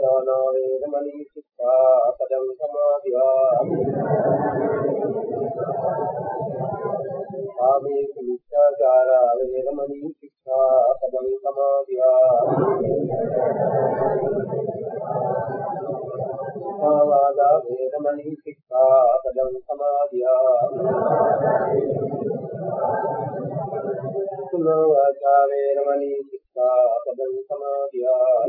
දානා වේදමණී සික්ඛාපදං සමාදියාමි ආමේ කුච්චාචාරා වේදමණී සික්ඛාපදං සමාදියාමි ආවාදා වේදමණී සික්ඛාපදං සමාදියාමි කුලෝ ආචාරේරමණී සාපදං සමාධියා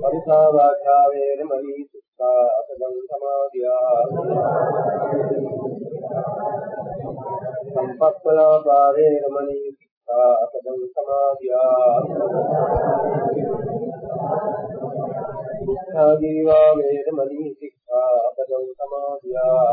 පරිසා වාචා වේරමණී සාපදං සමාධියා සම්පස්සලා බාරේරමණී සාපදං සමාධියා සික්ඛා දීවා වේරමණී සික්ඛා පදං සමාධියා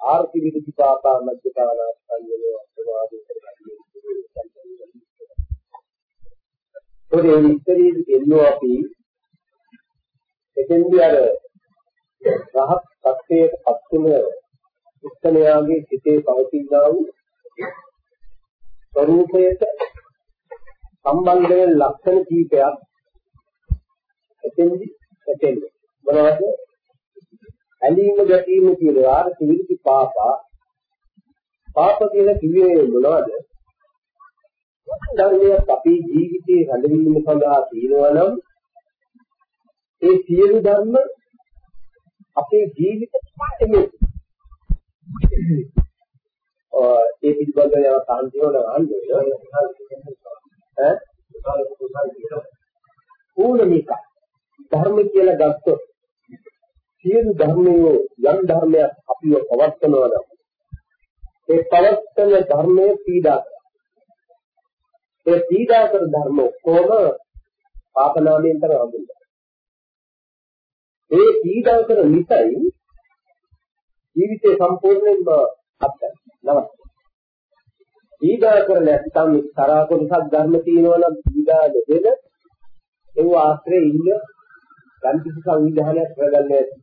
ආර්ථික විදිපාපා මධ්‍යපාන සංයමෝ අපවාදී කරගන්නේ ඔතේ විස්තරයේ දෙන්නෝ අපි එතෙන්දී අර රහත් සත්‍යයට පත් වෙන උත්තමයාගේ සිතේ පවතිනා වූ ස්වરૂපයට සම්බන්ධ වෙන ලක්ෂණ කීපයක් එතෙන්දි එතෙන්ද මොනවද? ඇලීම ගැටීම කියනවා සිවිලි පාපා. පාප කියලා කිව්වේ මොනවද? ධර්මයක් අපේ ජීවිතේ රැඳවීම සඳහා තියෙනවා නම් ඒ සියලු ධර්ම අපේ ජීවිතේ පාඩමේ ඒ පිළිබඳව යන කාන්තිවල ආන්නේ ඈ? ඕනමික ධර්ම කියලා ගත්තොත් සියලු ධර්මයෝ යම් ධර්මයක් අපිව පවත්වනවා නම් ඒ පවත්වන ධර්මයේ පීඩා ඒ පීඩා කර ධර්ම ඔක්කොම පාපනාමයෙන් තමයි හඳුන්වන්නේ. ඒ පීඩා කර නිසයි ජීවිතේ සම්පූර්ණයෙන්ම අත්හැර නමස්කාර. ඊගා කර නැත්නම් තරහ කොටසක් ධර්ම තියෙනවා නම් ඊගා දෙද ඒව ආශ්‍රේ ඉන්න යම් කිසි සංවිධානයක් කරගන්න ඇති.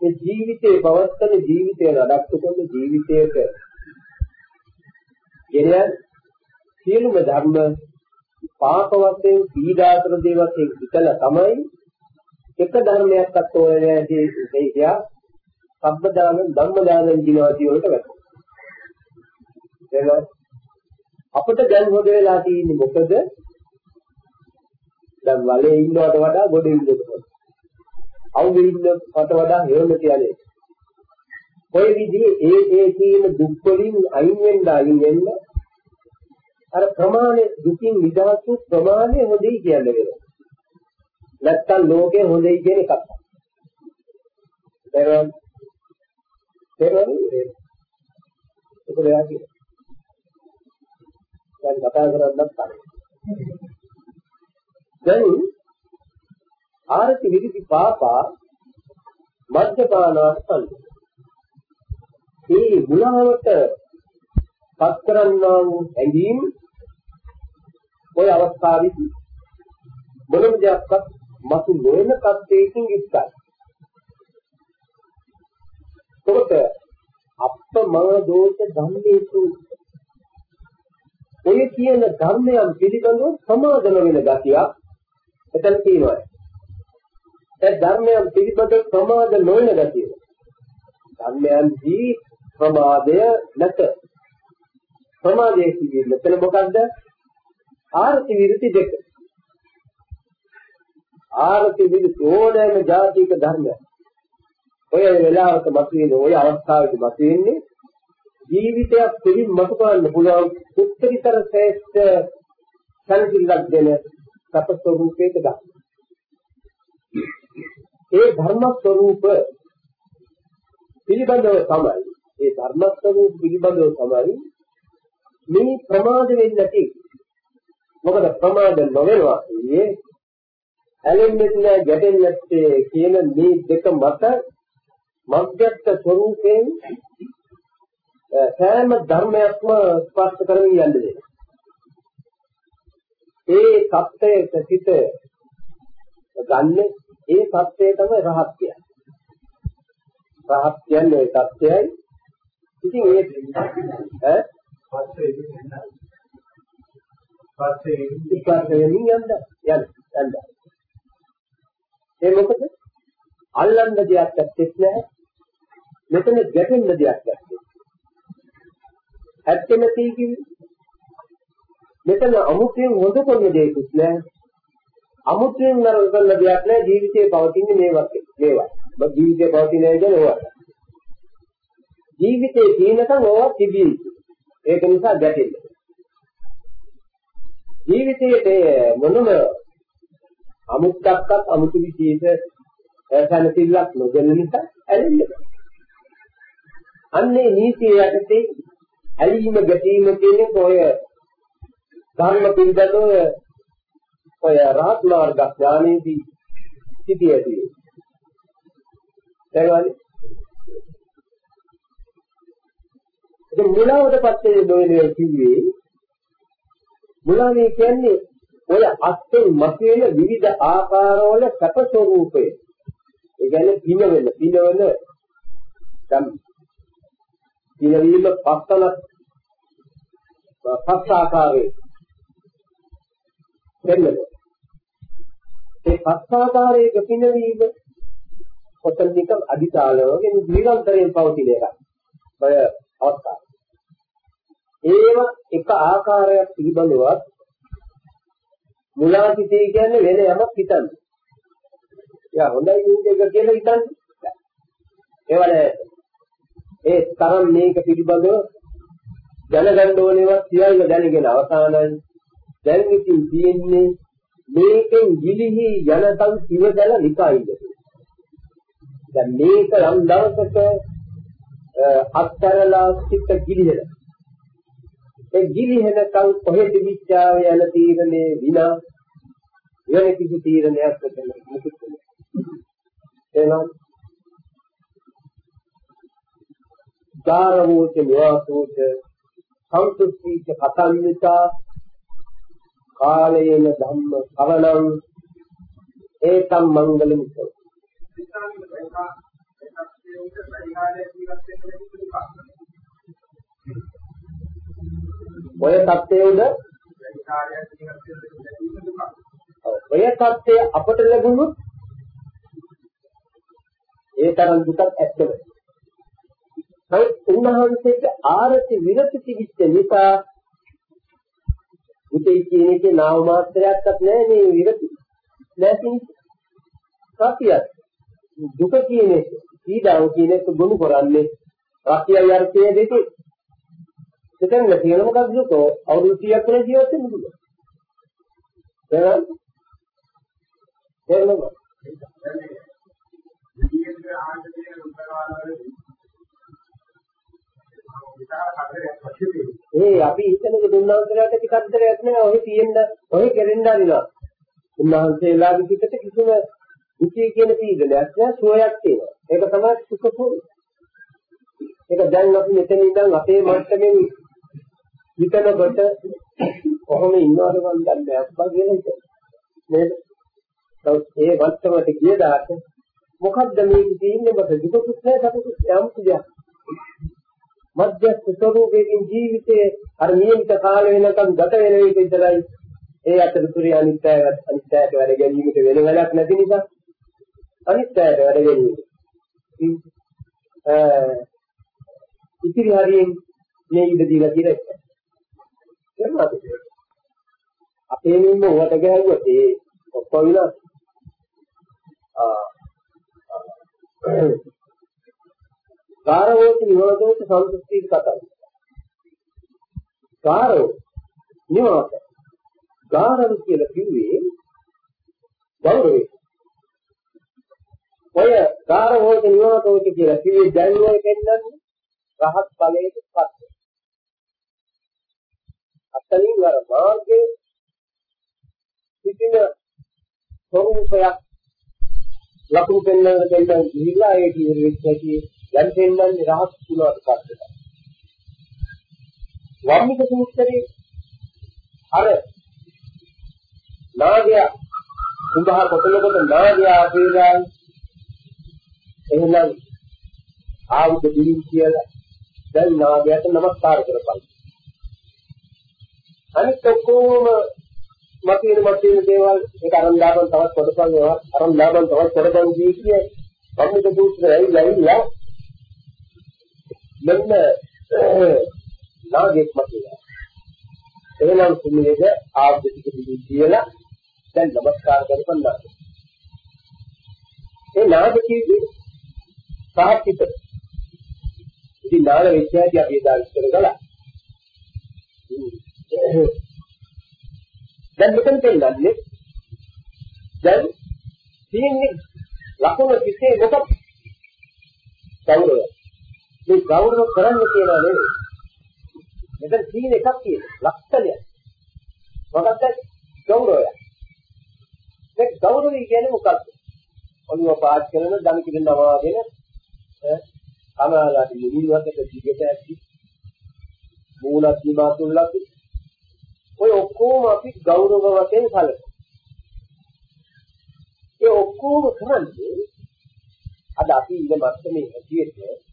මේ ජීවිතේ පවත්තන ජීවිතේ නඩත්තු කරන ජීවිතයක ගෙනියන සියලුම ධර්ම පාප වශයෙන් පීඩාතර දේවල් හිතලා තමයි එක ධර්මයක් අත් ඕනේ නැහැ ඒ කියා සම්බදාන ධම්මදාන දිනවා කියවට වැටෙනවා. එහෙනම් අපිට දැන් හොද වෙලා තියෙන්නේ මොකද? දැන් වලේ ඉන්නවට වඩා ගොඩ ඉන්නකොට. අවුවේ ඉන්නවට වඩා හේම කියන්නේ. කොයි විදිහේ ඒ ඒ කියන දුක් වලින් අයින් වෙන්න අයින් වෙන්න අර ප්‍රමාණය දුකින් නිදහස් ප්‍රමාණය හොඳයි කියන්නේ වෙනවා. නැත්තම් ලෝකේ හොඳයි කියන එකක්. තේරුම් තේරුම් ඒක දෙයක් කියන්නේ. දැන් කතා කරන්නත් තමයි. දැන් ආරති විරිති පාපා මද්දපානාස්සන් මේ මුලාවට පත් කරන්නා වූ ඇඟීම් ඔය අවස්ථාවේදී මොනම දෙයක්වත් මතු නොවන තත්ත්වයකින් යුක්තයි. ඔබට අප්පමා දෝෂ ධම්මේසු ඔය කියන ධර්මයන් පිළිබඳව සමාදන වෙන ගතියක් එතන තියෙනවා. ඒ ධර්මයන් පිළිබඳව ප්‍රමාද නොවන ගතිය. ධර්මයන්දී ප්‍රමාදය නැත. ප්‍රමාදයේ කියන්නේ මෙතන මොකද්ද? ආර්ති විරති දෙක. ආර්ති විරති ඕනෑම ජාතික ධර්මයක්. ඔය වෙලාවට මතුවෙන ඔය අවස්ථාවේදී මතුවෙන්නේ ජීවිතයක් පිළින් මතු කරන්න පුළුවන් උත්තරීතර ශ්‍රේෂ්ඨ සංසිල්ලක් දෙන සප ස්වરૂපයක ගන්න. ඒ ධර්ම ස්වરૂප පිළිබඳව තමයි ඒ ධර්ම ස්වરૂප පිළිබඳව තමයි මේ ප්‍රමාද වෙන්නේ නැති. මොකද ප්‍රමාද නොවෙනවා කියන්නේ ඇලෙන්නේ නැහැ ගැටෙන්නේ නැත්තේ කියන මේ දෙක මත මධ්‍යස්ථ ස්වરૂපයෙන් සෑම ධර්මයක්ම ස්පර්ශ කරමින් යන්න දෙනවා. ඒ தත්ත්වයේ සිට ගන්න ඒ සත්‍යය තමයි රහත් කියන්නේ. රහත් කියන්නේ ඒ සත්‍යයයි. ඉතින් ඒ ඈ පස්සේ පස්සේ ඉස්සරහින් යන්න යන්න යන්න. ඒ මොකද? අල්ලන්න දෙයක් ඇත්තෙත් නැහැ. මෙතන ගැටෙන්න දෙයක් ඇත්තේ. ඇත්තෙම තීකිවි මෙතන අමුතුවෙන් හොඳ කරන දෙයක්වත් නැහැ. අමුතුවෙන් නරක කරන දෙයක් නැහැ ජීවිතේ පවතින්නේ මේ වගේ. මේවා. මම ජීවිතේ පවතින කියන්නේ ඕවා. ජීවිතේ තියෙනකන් ඕවා තිබී යුතුයි. ඒක නිසා ගැටෙන්න. ජීවිතයේ මොනම අමුත්තක්වත් අමුතු විශේෂ සැනසෙල්ලක් නොදෙන නිසා ඇලෙන්නේ. අන්නේ නීතිය යටතේ ඇලීම ගැටීම කියන්නේ ඔය ධර්ම පිළිබඳව ඔය රහත් මාර්ග ඥානයේදී සිටියදී තේරුණාද? ඒක මුලාවටපත් වෙන නොවනේ කිව්වේ මුලාවේ කියන්නේ ඔය අත්ෙන් මතුවෙන විවිධ ආකාරවල සැප ස්වરૂපය. ඒ කියන්නේ පිනවෙන පිනවන දැන් පිනවීම පස්සල පස්ස ආකාරයේ දෙන්නද ඒ පස්සාකාරයේ පිනවීම ඔතන නිකන් අදිතාලවගේ නිරන්තරයෙන් පවතින එකක්. ඔය අවස්ථාව. ඒව එක ආකාරයක් පිළිබඳවත් මුලාසිතේ කියන්නේ වෙන යමක් හිතන්නේ. යා හොඳයි මේක කියලා හිතන්නේ. ඒවල ඒ තරම් මේක පිළිබඳව දැනගන්න ඕනේවත් සියල්ල දැනගෙන අවසානයි දැන් ඉතින් තියෙන්නේ මේකෙන් ගිලිහි යනකම් ඉවදලා නිකයිද දැන් මේක යම් දවසක අත්තරලා සිත් ගිලිහෙන ඒ ගිලිහෙනකම් කොහෙද විචාව යන තීරණේ විනා වෙන කිසි තීරණයක් දෙන්න මුකුත් එනම් ධාරවෝච නිවාසෝච සම්තුෂ්ඨීච කතන්විතා කාලයේන ධම්ම සවණං ඒකම් මංගල මුසෝ ඔය தත්ත්වයේද ඔය தත්ත්වය අපට ලැබුණොත් ඒ තරම් දුකක් ඇත්තම. ඒ උන්වහන්සේට ආරති විරති කිවිච්ච නිසා උතේ කියන එකේ නාම මාත්‍රයක්වත් නැහැ මේ විරති. නැතිනම් සතියක්. දුක කියන එක, පීඩාව කියන එක ගොනු කරන්නේ රාත්‍රිය යර්ථයේ දෙකේ. මෙතන තියෙන මොකක්ද දුකෝ අවුරුදු 100ක් වෙන ජීවත් වෙන්න පුළුවන්. එහෙනම් තේරෙනවද? ඒ අපි හිතනක දුන්නාන්තරයට ටිකක්තරයක් නෑ ඔහෙ තියෙන්න ඔහෙ කෙරෙන්න අරිනවා. උන්වහන්සේලාගේ පිටට කිසිම ඉති කියන පීඩනයක් නෑ සුවයක් තියෙනවා. ඒක තමයි සුඛ සුවය. ඒක දැන් අපි මෙතන ඉඳන් අපේ මට්ටමින් හිතනකොට කොහොම ඉන්නවද මන් දන්නේ අප්පා කියලා හිතන. නේද? ඒ වත්තමට ගිය දාට මොකද්ද මේ තියෙන්නේ මට දුකකුත් නැහැ සතුටුත් යම් දෙයක්. මධ්‍යස්ථ ස්වરૂපයෙන් ජීවිතයේ අර නියමිත කාල වෙනකම් ගත වෙන එක විතරයි ඒ අතරතුරේ අනිත්‍යය අනිත්‍යයට වැඩ ගැනීමට වෙන වැඩක් නැති නිසා අනිත්‍යයට වැඩ ගැනීම. ඉතිරි හරියෙන් මේ ඉඳ දීලා කියලා ඉතින්. කරනවාද? අපේ නින්න උවට ගෑවුවොත් ඒ ඔක්කොම විනාශ. ආ කාරවෝති නිවාසෝති සන්තුෂ්ටි කතාව. කාරෝ නිවාස. ගාරව කියලා කිව්වේ ගෞරවය. ඔය ගාරවෝති නිවාසෝති කියලා කිව්වේ ජෛවය කියන්නේ රහත් ඵලයට පත්. අතනින් අර මාර්ගයේ සිටින ස්වરૂපයක් ලකුණු පෙන්වන්න දෙන්න ගිහිල්ලා ඒ කියන විදිහට දැන් පෙන්වන්නේ රහත් කුලවට පස්සට. වම්මික සූත්‍රයේ අර නාගයා උඹහා කොතනකොට නාගයා අපේලා එහෙනම් ආයුධ දිලින් කියලා දැන් නාගයාට නමස්කාර කරපන්. අනිත් ඔක්කොම මතින මතින දේවල් ඒක අරන් දාපන් තවත් කොටසක් ඒවා අරන් දාපන් තවත් කොටසක් ජීවිතය වම්මික සූත්‍රය ඇවිල්ලා ඇවිල්ලා මෙන්න නාගෙක් මතිලා. එහෙනම් කුමිලේද ආද්දික දිවි කියලා දැන් නමස්කාර කරපන්නා. ඒ නාග කිව්වේ සාහිත්‍ය. ඉතින් නාග විද්‍යාවදී අපි එදා විස්තර කළා. දැන් මෙතන තේරෙන්නේ දැන් තියෙන්නේ ලකුණ කිසේ මොකක්ද? ගෞරවය. මේ ගෞරව කරන්න කියලා නෙවෙයි. මෙතන තියෙන එකක් තියෙනවා. ලක්ෂණය. මොකක්ද? ගෞරවය. මේ ගෞරවය කියන්නේ මොකක්ද? ඔළුව පාත් කරන දම් කිරනවා වෙන අනාගත නිවිවතක දිගට ඇති මූලත් නිමාතුල්ලක් ඔය ඔක්කොම අපි ගෞරව වශයෙන් කලක. ඒ ඔක්කොම කරන්නේ අද අපි ඉන්න මත්තමේ හැටියට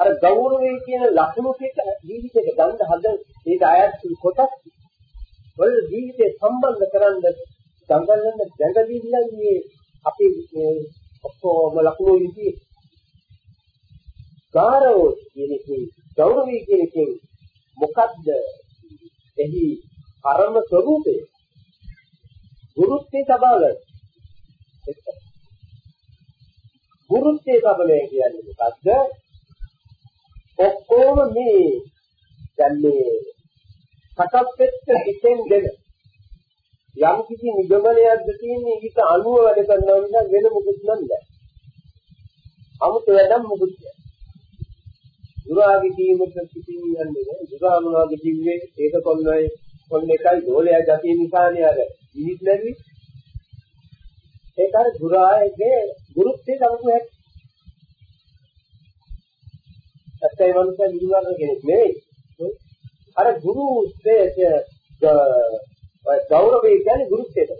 අර ගෞරවය කියන ලක්ෂණ පිට ජීවිතේට ගන්න හදන ඒක අයත් කොටස්. වල ජීවිතේ සම්බන්ධ කරන්න දඟලන දැඟලිල්ලන්නේ අපි ඔක්කොම ලක්ෂණ විදිහේ. ගාරෝ කියන එකේ ගෞරවය කියන එකේ මොකද්ද? එහි කර්ම ස්වરૂපය. ගුරුත්වයේ තබාගන්න ගුරුත්වයේ තබලය කියන්නේ මොකද්ද? ඔක්කොම මේ දැන් මේ සකස් වෙච්ච හිතෙන් දෙන යම් කිසි නිගමනයක්ද තියෙන්නේ ඊට අනුව වැඩ කරනවා නිසා වෙන මොකුත් නැහැ. 아무ත වැඩක් මොකුත් නැහැ. දුරාගේ කීමක පිටින් යන්නේ නෑ. දුරානුවාගේ කිව්වේ ඒක කොන්නයි කොන්න එකයි දෝලයා ගැතිය නිසානේ අර ඉනිත් නැවි. ඒක අර දුරාගේ ගුරුත්වයේ ලබපු හැටි. ඇත්තයි මනුස්සය නිර්වාණ කෙනෙක් නෙවෙයි. අර ගුරු උත්තේ ගෞරවය කියන්නේ ගුරුත්වයට.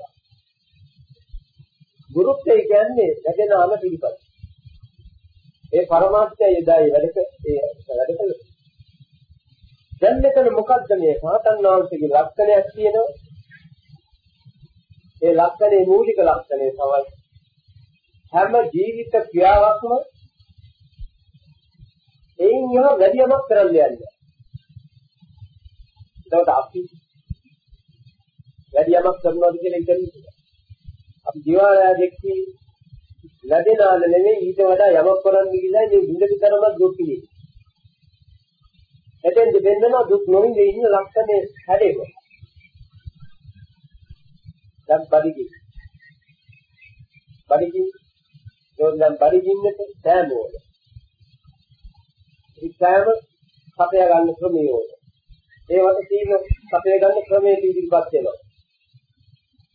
ගුරුත්වය කියන්නේ වැඩෙන අම පිළිපද. ඒ පරමාර්ථය යදායි වැඩක ඒ වැඩ කළා. දැන් මෙතන මොකද්ද මේ සාතන් වහන්සේගේ ලක්ෂණයක් තියෙනවා? ඒ ලක්ෂණේ මූලික ලක්ෂණය තමයි හැම ජීවිත ක්‍රියාවක්ම එයින් යහ වැඩි යමක් කරන්න යන්නේ. ඒකට අපි වැඩි යමක් කරනවාද කියලා ඉතින් අපි ජීවාරය දෙක්කී ලැබෙනාද නෙමෙයි ඊට වඩා යමක් කරන්න ගිහිල්ලා මේ බින්ද විතරමත් දුක් පිළි. එතෙන්ද දෙන්නන දුක් නොවිඳ ඉන්න ලක්ෂණේ හැදෙන්නේ. දැන් බඩගි. බඩගි. දැන් බඩගින්නට සෑම ඕන. ඒ සෑම සපය ගන්න ක්‍රමය ඕන. ඒවට තියෙන සපය ගන්න ක්‍රමයේ පිළිපත් වෙනවා.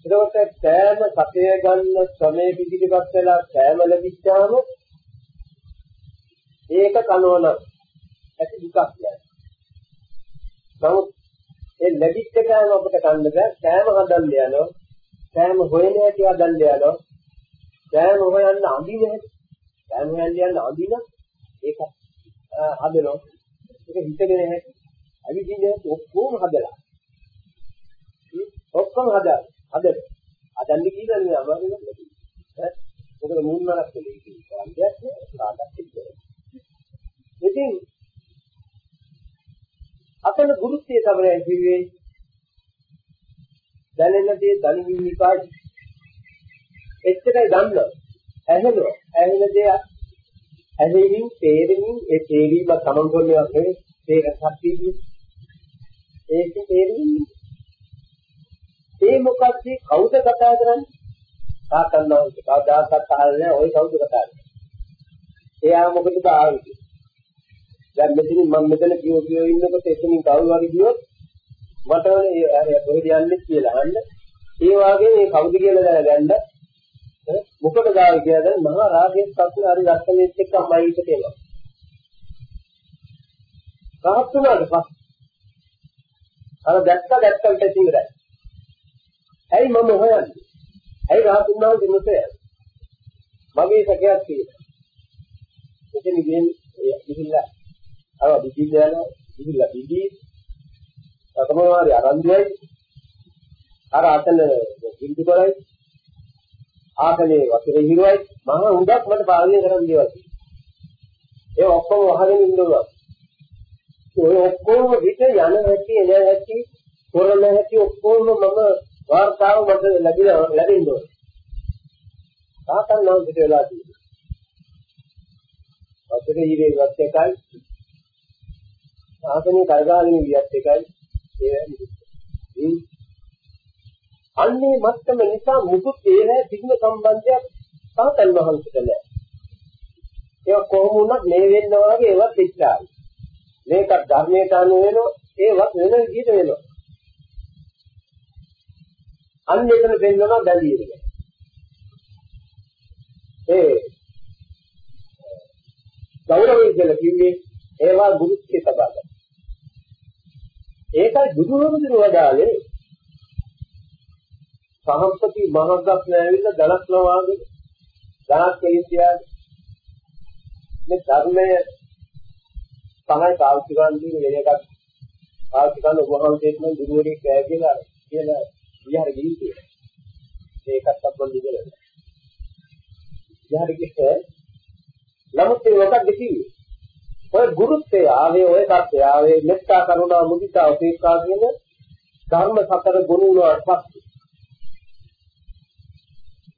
එතකොට සෑම සපය ගන්න ක්‍රමයේ පිළිපත් වෙලා සෑම ලැබිච්චාම ඒක කනවන ඇති දුකක් නෑ. නමුත් ඒ ලැබිච්ච කෑම අපිට කන්න බෑ. කෑම හදන්න යනවා. කෑම හොයන හැටි හදන්න යනවා. කෑම හොයන්න අඳින හැටි. කෑම හොයන්න යන අඳින ඒක හදනවා. ඒක හිතගෙන හැටි. අවිදින ඔක්කොම හදලා. ඔක්කොම හදලා. හදලා. හදන්න කියලා නේ අමාරු නේද? ඈ මොකද මූන්නක් දෙන්නේ කියලා. කාණ්ඩයක් කාටත් ඉන්නේ. ඉතින් අතන ගුරුත්වයේ තමයි කිව්වේ දැනෙන දේ දනිමින් විපායි එච්චරයි දන්න ඇහෙනවා ඇහෙන දේ ඇහෙමින් තේරෙමින් ඒ තේරීම තමන් කරන්නේ වගේ තේර සත්‍යදී ඒක තේරෙන්නේ ඒ මොකක්ද කවුද කතා කරන්නේ? තාත්තන්ව කවදාකවත් අහන්නේ නැහැ. ඔය කවුද කතා කරන්නේ? එයා මොකටද ආවේ දැන් මෙතන මම මෙතන කියෝ කියෝ ඉන්නකොට එතනින් කවුරු වගේ කියොත් මට ඕනේ කොහෙද යන්නේ කියලා අහන්න. ඒ වගේ මේ කවුද කියලා දැනගන්න මොකද ගාව කියලා දැන් මහා රාගයේ සත්‍ය හරි ලක්ෂණෙත් එක්ක අමයිට කියනවා. රහත් වුණාට පස්සේ අර දැක්ක දැක්කට ඉතිරයි. ඇයි මම හොයන්නේ? ඇයි රහත් වුණාම දෙන්නතේ? මගේ සැකයක් තියෙනවා. එතන ගිහින් අර විදිහට යනවා ඉහිලා විදි තමමාරි ආරම්භයයි අර අතන විදි කරයි ආකලේ වතුරේ හිරුවයි. මහා හුඟක් මට පාලනය කරන්න දේවල් ඒ ඔක්කොම වහගෙන ඉන්නවා. ඔය ඔක්කොම විත යන හැටි එන හැටි කරන හැටි ඔක්කොම මම වාර්තාව මට ලැබිලා ලැබෙන්න ඕනේ තාතන් නම් පිට වෙලා තියෙනවා. වතුරේ හිරේවත් එකයි. ආසනේ කල්ගාගෙන ගියත් එකයි. ඒ අන්නේ මත්තම නිසා මුකුත් ඒ නෑ සිග්න සම්බන්ධයක් සාතන් වහන්සේට නෑ. ඒක කොහොම වුණත් මේ වෙන්න වගේ ඒවත් ඉච්ඡායි මේක ධර්මයට අනුව වෙනවා ඒවත් වෙන විදිහට වෙනවා. අන්න එතන දෙන්නවා බැඳී එක ඒ ගෞරවය කියලා කිව්වේ ඒවා ගුරුත්වයට තබා ගන්න ඒකයි බුදුහාමුදුරුවෝ වදාළේ සහම්පති මහග්ගක් නැවිලා ධනක් නවාගේ ධනක් කෙලින්දියාද මේ ධර්මය තමයි පාවිච්චි කරන්න තියෙන වෙන එකක් පාවිච්චි කරන උපහාමකේත් නම් දුරුවරේ කෑ කියලා කියලා විහාර ගිහින් තියෙනවා ඒකත් අපොන් දිගල විහාර ගිහින් නමුත් ඒ මොකක්ද කිව්වේ? ඔය ගුරුත්වය ආවේ ඔය தත්ත්වය ආවේ මෙත්තා කරුණා මුදිතා උපේක්ඛා කියන ධර්ම සතර ගුණ වලට පස්සේ.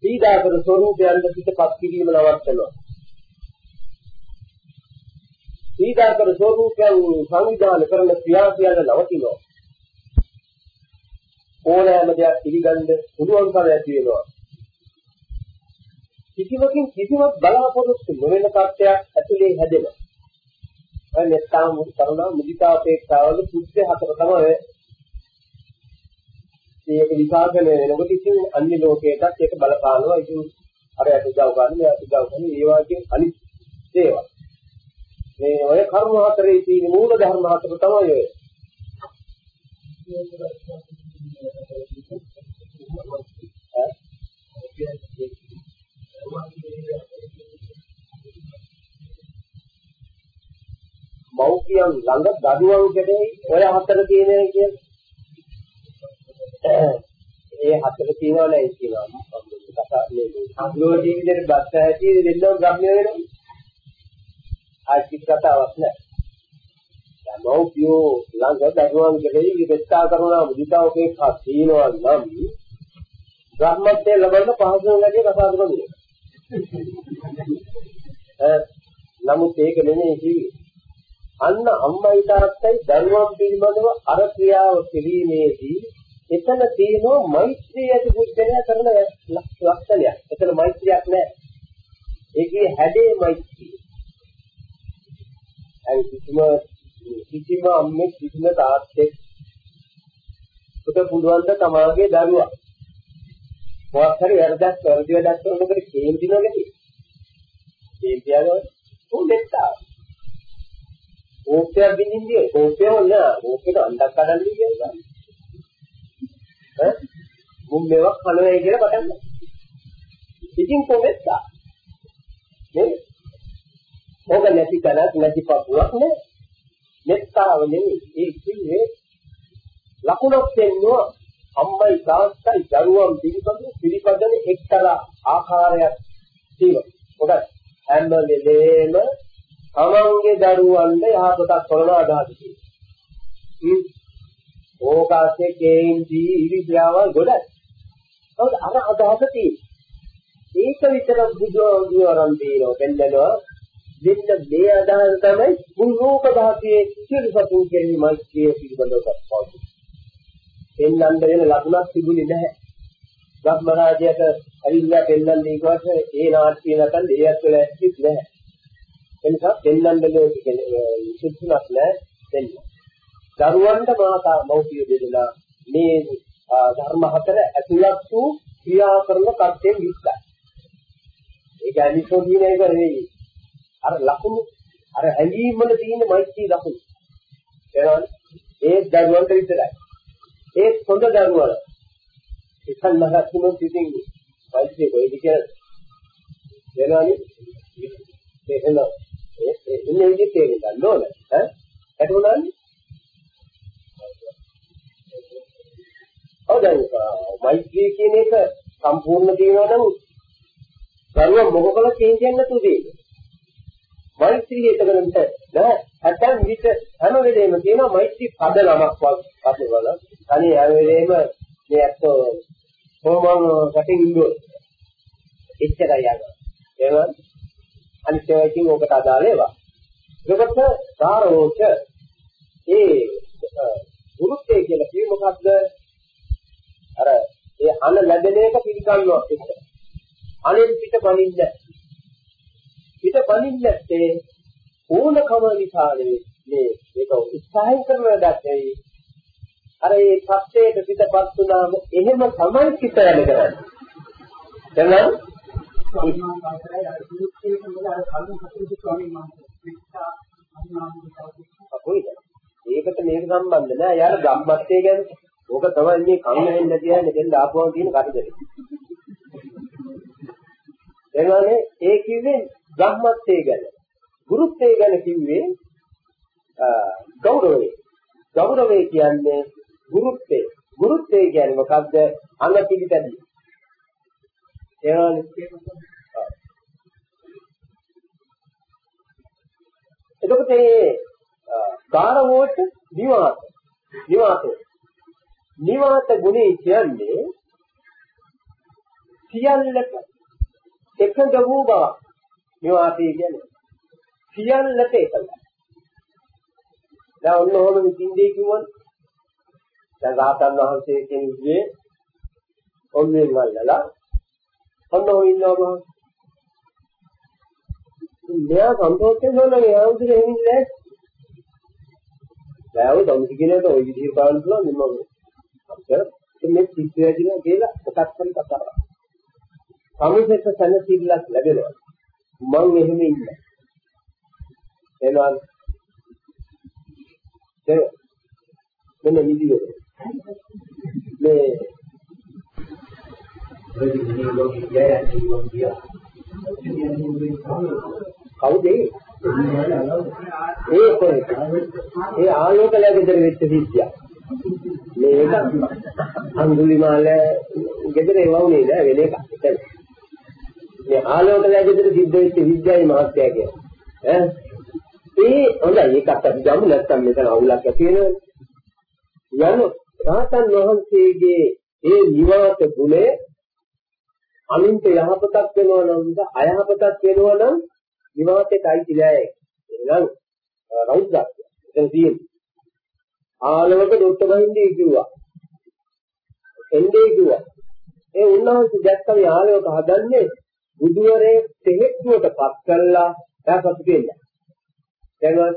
සීදාකර ස්වરૂපයන් පිටපත් කිරීම නවත්තනවා. සීදාකර ස්වરૂපයන් සංවිධානය කරන ක්‍රියා කියන නවතිනවා. ඕනෑම දෙයක් පිළිගන්න පුළුවන්කම ඇති වෙනවා. කිසිමකින් කිසිමත් බලාපොරොත්තු නොවන තත්ත්වයක් ඇතුලේ හැදෙනවා. ඔය මෙත්තා මුදි කරුණා මුදිතා අපේක්ෂාවල සුද්ධ හතර තමයි මේක විපාකන වෙනකොට ඉතින් අන්‍ය ලෝකයකත් ඒක බලපානවා. ඉතින් අර යට උදව් ගන්න මෙයා උදව් ගන්න ඒ වගේ අනිත් දේවල්. මේ ඔය කර්ම හතරේ තියෙන මූල ධර්ම හතර තමයි ඔය. මව්පියන් ළඟ දඩුවම් කෙරෙහි ඔය හතර තියෙනවා කියන්නේ. ඒ හතර තියෙනවා නෑ කියනවා. කතා මේ අනුලෝ ජීවිතේ බත් ඇටි දෙන්නව ගම්මිය වෙනවා. ආච්චි කතාවක් නෑ. මව්පියෝ ළඟ දඩුවම් කෙරෙහි විස්සා කරනවා මුදිතාව කේක් තියෙනවා නම් බ්‍රහ්මත්වයේ ලබන පහසුවෙන් වැඩි කතා කරන්නේ. නමුත් ඒක නෙමෙයි කිව්වේ. අන්න අම්මයි තාත්තයි දරුවන් පිළිබඳව අර ක්‍රියාව කිරීමේදී එතන තියෙනවා මෛත්‍රිය ඇති පුද්ගලයා කරන ලක්ෂණයක්. එතන මෛත්‍රියක් නැහැ. ඒකේ හැඩේ මෛත්‍රිය. අයි කිසිම කිසිම අම්මෙක් කිසිම තාත්තෙක් උට පුළුවන් ද තමාගේ දරුවා මොකක් හරි වැරදක් වැරදි වැඩක් කරනකොට කේන්ති නගති. කේන්තියනවා උදෙත්තා. ඕකේ බින්දින්නේ ඕකේ වල ඕකේට අණ්ඩක් කඩන්නේ කියලා. ඈ මුම් මේවා කලවයි කියලා පටන් ගත්තා. ඉතින් කොහෙත්තා? නේ? ඕක නැති කරක් නැති පපුවක් නේ. මෙත්තාව නෙමෙයි ඒ කිව්වේ ලකුණක් දෙන්නවා අම්මයි තාත්තයි දරුවන් පිළිබඳ පිළිපදන එක්තරා ආකාරයක් තියෙනවා. මොකද හැම වෙලේම තමන්ගේ දරුවන්ට යහපතක් කරන අදහස තියෙනවා. ඕකාසේ කේන්ති ඉරිද්‍රාවල් ගොඩක්. නමුත් අර අදහස තියෙනවා. ඒක විතර බුදුවරන් තියෙනවා. දෙන්නනවා දෙන්න මේ අදහස තමයි මුල් ලෝක ධාතියේ සියලු සතුන් කෙරෙහි මෛත්‍රිය පිළිබඳව පවතින. පෙන්වන්න වෙන ලකුණක් තිබුණේ නැහැ. බ්‍රහ්මරාජයට ඇවිල්ලා පෙන්වන්න දීගොත් ඒ නාට්‍ය නැතන් දෙයක් වල ඇස්තිත් නැහැ. ඒ නිසා පෙන්වන්න දෙයක් සුදුසුමක් නැහැ දෙන්න. දරුවන්ට මාතා මෞපිය දෙදෙනා මේ ධර්ම හතර ඇතුළත් වූ ක්‍රියා කරන කර්තව්‍ය විස්තර. ඒක අනිසෝ කියන එක නෙවෙයි. අර ලකුණු අර හැඟීම් වල තියෙන මෛත්‍රී ලකුණු. ඒ දරුවන්ට විතරයි. ඒ හොඳ දරුවල ඉතින් මහත්තුන් ඉතින් වෛද්‍ය කොයිද කියලා දෙනවනේ එහෙනම් ඒ ඉන්නේ විදිහට තේරුම් ගන්න ඕන ඈ එතකොටන්නේ දැන් මෛත්‍රී කියන එක සම්පූර්ණ කියනවා නම් දරුවා මොකකල චේන්ජ් නැතුව දෙන්නේ. මෛත්‍රී එතකරන්ට නෑ. නැත්නම් විත හැම වෙලේම තියෙනවා මෛත්‍රී පද නමක් වගේ. වල අනේ හැම වෙලේම මේ අතෝ කොහොමම කටින් ඉන්නෝ එච්චරයි යනවා එහෙනම් අනිත් ඒවා ඉතින් ඕකට අදාළ ඒවා. ඒකට සාරෝච ඒ ගුරුත්වය කියලා කියේ මොකද්ද? අර ඒ අන ලැබෙන එක පිළිගන්නවා එක අනෙන් පිට බලින්න පිට බලින්න නැත්තේ ඕනකම නිසා මේ මේක උත්සාහය කරන දැක්කේ අර ඒ සත්‍යයට පිටපත් වුණාම එහෙම තමයි පිට වැඩ කරන්නේ. එහෙනම් ඒකට මේක සම්බන්ධ නෑ. යාර ගම්මත්තේ ගැන ඕක තමයි මේ කන්න වෙන්නේ නැති යන්නේ දෙන්න ආපුවම තියෙන කටදරේ. එනවානේ ඒ කිව්වේ ගම්මත්තේ ගැන. ගුරුත්වය ගැන කිව්වේ ගෞරවය. ගෞරවය කියන්නේ ගුරුත්වය. ගුරුත්වය කියන්නේ මොකද්ද? අඟ පිළිපැදිය. එනවානේ. එතකොට මේ කාරවෝට නිවාත නිවාත නිවාත ගුණය කියන්නේ සියල්ලට එකඟ වූ බව නිවාතය කියන්නේ සියල්ලට එකඟයි. දැන් ඔන්න ඔහොම විඳින්නේ කිව්වොත් දැන් රාතන් වහන්සේ කෙනෙක්ගේ ඔන්නෙන් වල්ලලා ඔන්න ඔය ඉන්නවා මෙයා සන්තෝෂයෙන් නෝනේ ආවුදින එන්නේ බෑව දම්සි කියනට ওই විදිහට බලන්න පුළුවන් මම. අපිට මේ සිද්ධ වෙදින කියලා එකක් හරි කතා කරා. සමිතක සැනසෙල්ලක් ලැබෙනවා. මං එහෙම ඉන්නේ. එනවා. මෙන්න විදියට මේ කවුද ඒ? කොහෙද? ඒ ආලෝකලයා ගෙදර වෙච්ච සිද්ධිය මේක අඟුලිමාල ගෙදර එවුනේ නෑ වෙන එකක්. එතන. මේ ආලෝකලයා ගෙදර සිද්ධ වෙච්ච විද්‍යාවේ මහත්ය කියන්නේ ඈ? ඒ හොඳයි. ඒකත් අපි ගමු. නැත්නම් මෙතන අවුලක් ඇති වෙනවා යන රහතන් වහන්සේගේ ඒ නිවාස ගුණය අනින්ට යහපතක් වෙනවා නම් අයහපතක් වෙනවා නම් නිවාසෙටයි කියලා එහෙනම් රෞද්‍රයක්. එතන තියෙන්නේ. ආලවක දොට්ට බහින්දී කිව්වා. එන්නේ කිව්වා. ඒ උන්වහන්සේ දැක්කම ආලවක හදන්නේ බුදුවරේ තෙහෙට්ටුවට පත් කළා ඊපස්සේ කියන්නේ. දැන්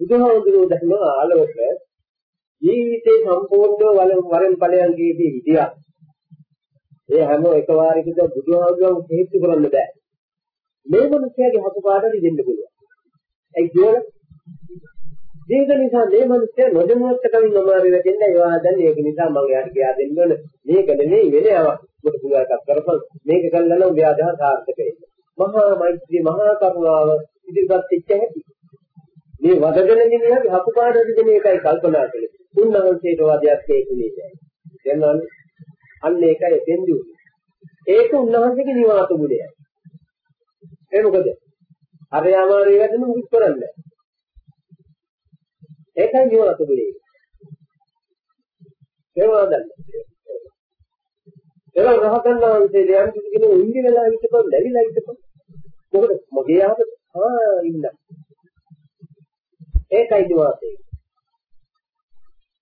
බුදුහාමුදුරුවෝ දැක්ම ආලවක ජීවිතේ සම්පූර්ණව වරෙන් ඵලයන්ගේදී හිටියා. ඒ හැම එකවාරයකද බුදුහාමුදුරුවෝ තෙහෙට්ටු කරන්න බෑ. මේ මිනිස්යාගේ හසු පාඩට දෙන්න පුළුවන්. ඒ කියන ඒක නිසා මේ මිනිස්යා නොදැනුවත් කමින් අමාරු වෙන්න ඒවා දැන් ඒක නිසා මම එයාට කියා දෙන්න ඕන. මේක නෙමෙයි වෙන යවක් කොට පුළුවන් එකක් කරපන්. මේක කළා නම් ඔබේ අදහස සාර්ථක වෙයි මහා මෛත්‍රී මහා කරුණාව ඉදිරිපත් වෙච්ච හැටි. මේ වදගෙන දිනලා හපු පාඩට දෙන එකයි කල්පනා කළේ. උන්වහන්සේට වාදයක් තේකුනේ නැහැ. දැන් අන්න ඒකයි දෙන්නේ. ඒක උන්වහන්සේගේ නිවාස ගුණයයි. ඒ මොකද? අර යාමාරේ වැඩන මුකුත් කරන්නේ ඒකයි නිවන තුබුලේ. ඒවා දන්න ඒක රහතන් වහන්සේ දැන් කිසි කෙනෙක් ඉඳි වෙලා හිටපොත් ලැබිලා හිටපොත් මොකද මගේ ආපත ආ ඉන්න. ඒකයි නිවාසය.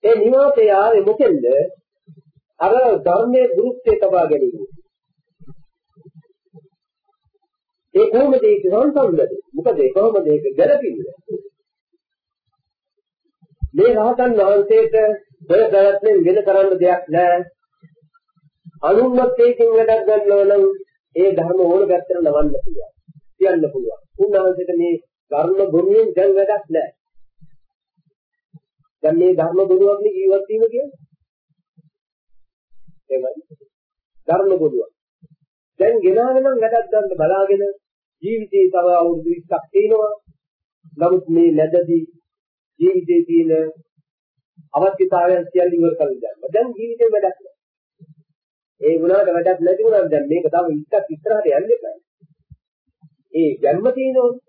ඒ නිවාසය ආවේ මොකෙන්ද? අර ධර්මයේ ගුරුත්වයේ තබා ගැනීම. ඒ කොහොමද ඒක සම්සම්බන්ධද මොකද ඒ කොහොමද ඒක ගැළපෙන්නේ? මේ රහතන් වහන්සේට ඔය ප්‍රයත්නෙන් වෙන කරන්න දෙයක් නැහැ. අනුන්වත් ඒකෙන් වැඩක් ගන්නව නම් ඒ ධර්ම ඕන පැත්තට නවන්න පුළුවන්. කියන්න පුළුවන්. උන්වහන්සේට මේ ධර්ම ගුණයෙන් දැන් වැඩක් නැහැ. දැන් මේ ධර්ම ගුණයක් නේ ජීවත් වීම කියන්නේ. එහෙමයි. ධර්ම ගුණයක්. දැන් ගෙනාගෙන නම් වැඩක් ගන්න බලාගෙන ජීවිතේ තව අවුරුදු 20ක් තියෙනවා. නමුත් මේ නැදදී ජීවිතයේ තියෙන අවශ්‍යතාවයන් සියල්ල ඉවර කරලා දාන්න. දැන් ජීවිතේ වැඩක් නැහැ. ඒ වුණාට වැඩක් නැති වුණාට දැන් මේක තව ඉස්සක් ඉස්සරහට යන්න එපා. ඒ ගැම්ම තියෙනවනේ.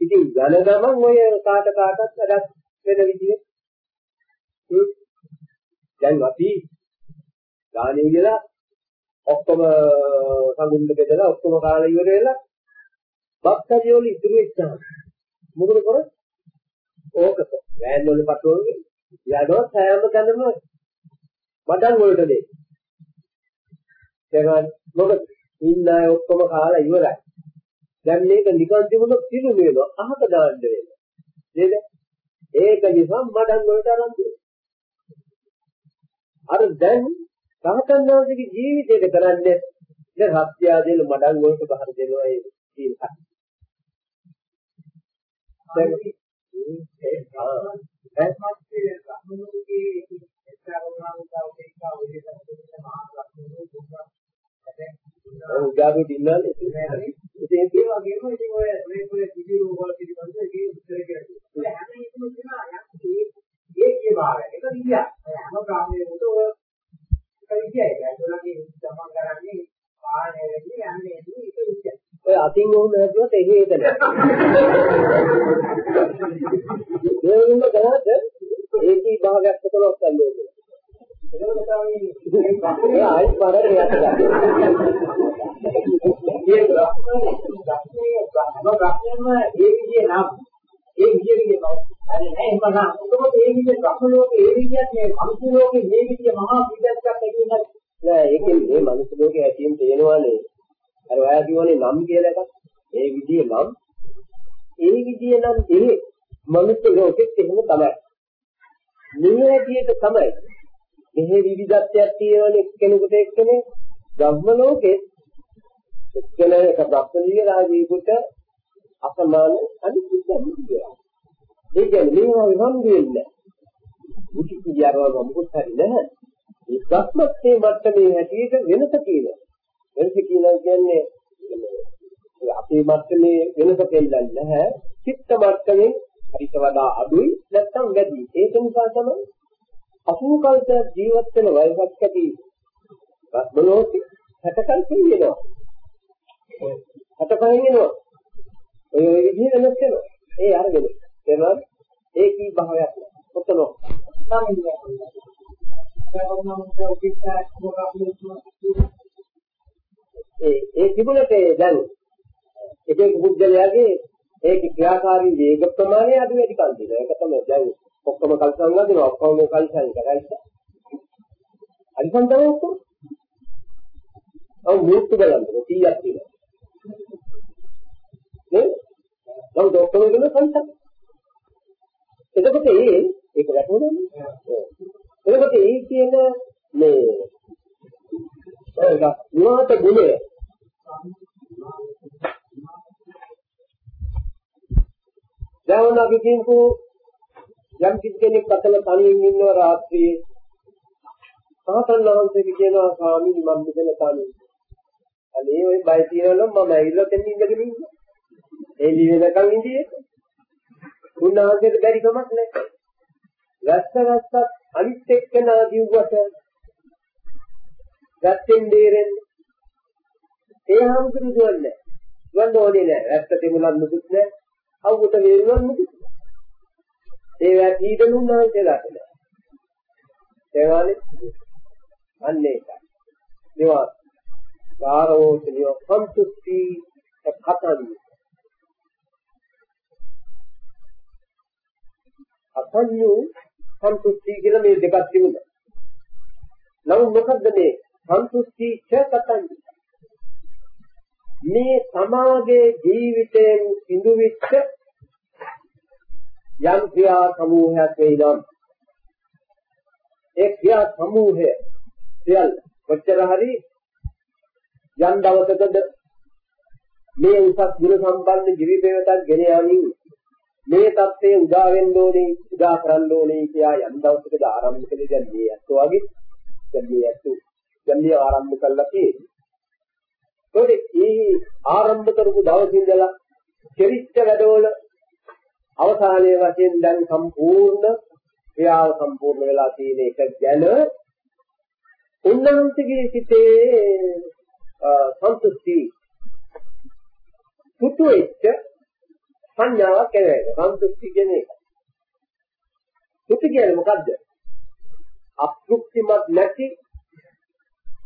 ඉතින් යන ගමන් ඔය කාට කාටත් වැඩක් වෙන විදිහේ දැන් අපි ගානේ විදලා ඔක්කොම සම්බුද්ධ බෙදලා ඔක්කොම කාලා ඉවර වෙලා බක්කඩිය වල ඉතුරු වෙච්චා. මොකද කරන්නේ? ඕකට වෑන් වල පටෝල් යනවා සෑම තැනම මඩන් වලට දෙයි. දැන් මොකද ඉන්න අය ඔක්කොම කාලා ඉවරයි. දැන් මේක නිකන් තිබුණොත් පිළු වෙනවා අහක දාන්න වෙනවා. නේද? ඒක නිසා මඩන් වලට අරන් අර දැන් සහතන්නාගේ ජීවිතේට කරන්නේ දැන් හත්යාදෙල මඩන් වලට බහර දෙනවා ඒ තීරක. දැන් උදාරු දිනවල ඉතින් ඒ වගේම ඉතින් ඔය මේ පොලේ කිසි රෝග වල පිළිබඳව ඒකේ උත්තර කියලා. හැම එකම කියනවා යක්ෂේ ඒ කියවාර. ඒක විද්‍යාව. හැම ග්‍රාමයකට ඔය එක විද්‍යාවයි. ඒගොල්ලන්ගේ සමන් කරන්නේ පාණේ වෙන්නේ යන්නේ ඒක විද්‍යාව. ඔය අතින් ඕම හැදුවත් එහෙ ඒක නෑ. ඒ වුණ ගාට ඒකී භාගයක් කොටලක් ගන්නවා. ඒ ආයි පාරට යට ගන්න. ඒක ග්‍රහණයම ඒ විදිහේ නම් ඒ විදිහේ කියනවා. අර නෑ එහෙම නම් කොහොමද ඒ විදිහේ ග්‍රහණ ලෝකේ ඒ විදිහට මේ මනුස්ස ලෝකේ මේ විදිහේ මහා විද්‍යාවක් ඇති වෙනවද? නෑ ඒකෙන් මේ මනුස්ස ලෝකේ ඇතින් තේනවනේ අර ඔයා කියවනේ නම් කියලා එකක්. ඒ විදිය නම් ඒ විදිය නම් ඒ මනුස්ස ලෝකෙත් එහෙම තමයි. මේ හැටියට තමයි. මෙහි විවිධත්වයක් තියෙනවනේ එක්කෙනෙකුට එක්කෙනෙක් ධම්ම ලෝකෙත් එක්කෙනෙක් බ්‍රහ්මණීය රාජීකුට අසමාන අනිත් විදිය. ඒ කියන්නේ මේවා විසම් දෙන්නේ. මුචි කියනවා මොකද හරි නැහැ. ඒ භක්මත්ේ මට්ටමේ හැටියට වෙනස කියනවා. වෙනස කියලා කියන්නේ අපේ මට්ටමේ වෙනස දෙන්නේ නැහැ. චිත්ත මට්ටමේ හරිත වඩා අඩුයි නැත්නම් වැඩි. ඒක නිසා තමයි අසූ කල්ප ජීවත් වෙන වයසක් ඇති බ්‍රහ්මලෝකේ 60 කල් කියනවා. 60 කල් එනවා. ඔය ඔය විදිහ වෙනස් වෙනවා. ඒ අරගෙන. එනවා ඒකී භාවයක් ඔතන. ඒ ඒ තිබුණට දැන් එකෙක් පුද්ගලයාගේ ඒකේ ක්‍රියාකාරී වේග ප්‍රමාණය අඩු වැඩි කන් දෙනවා. ඒක තමයි දැන් ඔක්කොම කල්සන් වදිනවා ඔක්කොම කල්සන් කරයිද? අනිසන් තමයි ඔක්කොම. ඔව් මූර්ති බලන්න 100ක් තියෙනවා. නේද? නමුත් ඔක්කොම දෙන කල්සන්. එතකොට ඒ ඒක වැටුණානේ. එතකොට ඒ කියන මේ ඒක නුවත ගුණය දැන් අපි කියමු යම් කෙනෙක් අතල තනියෙන් ඉන්නවා රාත්‍රියේ සාතන් වහන්සේ කියනවා ස්වාමීනි මම මෙතන තනියි. අනේ ඔය බය තියනනම් මම ඇවිල්ලා දෙන්න ඉඳගෙන ඉන්නවා. ඒ දිවෙනකන් ඉඳී. උන්වහන්සේට බැරි කමක් නැහැ. වැස්ස වැස්සත් අනිත් එක්කනා දිව්වට ගැත්තෙන් දෙරෙන් ඒ හැමකෙම දුවන්නේ. දුවන්න ඕනේ නැහැ. වැස්ස තෙමුලක් නුදුත් නැහැ. අවුකට වේරුවක් නුදුත් ඒ වැටීදලු උන්වහන්සේලාට නෑ. ඒවානේ අන්නේ ඒකයි. මේවා ගාරෝචනිය සම්තුෂ්ටි කතන්නේ අසඤ්ඤු සන්තුෂ්ටි කියලා මේ දෙකක් තිබුණා. නමුත් මොකද්ද මේ සන්තුෂ්ටි ඡ කතං මේ සමාගයේ ජීවිතයෙන් සිඳුවිච්ච යම් ක්‍රියා සමූහයක් වෙයිනම් ඒ ක්‍රියා සමූහය සියල්ල කොච්චර හරි යම් දවසකද මේ උසස් ගුණ සම්පන්න ජීවිතයකට ගෙන යමින් මේ தත්ත්වයේ උදා වෙන්න ඕනේ උදා කරන්න ඕනේ කියලා යම් දවසකද ආරම්භ කළේ දැන් මේ අත්ෝ වගේ. දැන් මේ අත්ෝ දැන් මේ ආරම්භ කළා තියෙන්නේ ඒකේ මේ ආරම්භ කරපු දවසේ ඉඳලා කෙරිච්ච වැඩවල අවසානයේ වශයෙන් දැන් සම්පූර්ණ ක්‍රියාව සම්පූර්ණ වෙලා තියෙන එක ගැන උන්වහන්සේගේ සිතේ සන්තුෂ්ටි පුතු එච්ච සංඥාවක් එනවා. සන්තුෂ්ටි කියන්නේ ඒක. සුඛ කියන්නේ මොකද්ද? අපෘක්තිමත් නැති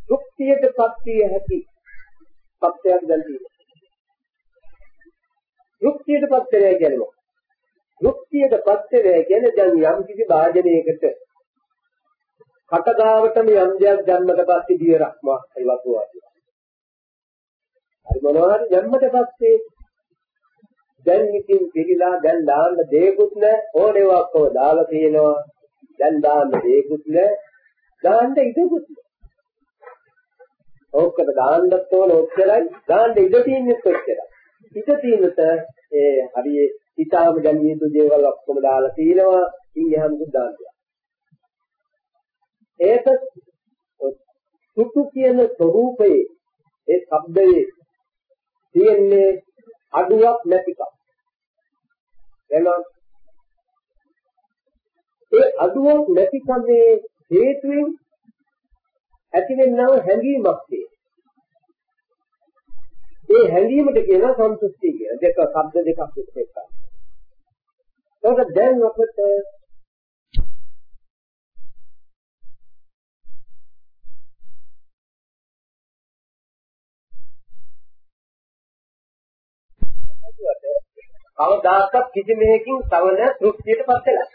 තෘප්තියටපත් විය හැකි සත්‍යයක් දැන් තියෙනවා. තෘප්තියටපත් වෙනවා කියන්නේ මොකක්ද? තෘප්තියටපත් වෙනවා කියන්නේ දැන් යම් කිසි වාජනයකට කටගාවටම යම් දෙයක් ගන්නට පස්සේ දිය රක්මා ඉවතුවා. හරි මොනවා හරි ජන්මට පස්සේ දැන් ඉතින් පිළිලා දැන් දාන්න දෙයක්වත් නැහැ. ඕනේ ඔක්කොම දාලා තියෙනවා. දැන් දාන්න දෙයක්වත් නැහැ. දාන්න ඉඩකුත් නැහැ. ඔක්කොට දාන්නත් ඕන ඔච්චරයි දාන්න ඉඩ තියෙන්නේ ඔච්චරයි ඉඩ තියෙනත ඒ හරියේ ඉතාලම ගලිය යුතු දේවල් ඔක්කොම දාලා තියෙනවා. ඉන් එහා මුකුත් දාන්නේ ඒක සුතු කියන ස්වરૂපයේ ඒ શબ્දයේ තියෙන්නේ අඩුවක් නැතිකම. එහෙනම් ඒ අඩුවක් නැතිකමේ හේතුවෙන් ඇතිවෙනව හැඟීමක් තියෙනවා. ඒ හැඟීමට කියන සන්තුෂ්ටි කියන දෙක શબ્ද දෙකක් එක්ක. ඒක දැන් අපිට කවදාකවත් කිසි මෙහෙකින් සවන තෘප්තියටපත් වෙලා.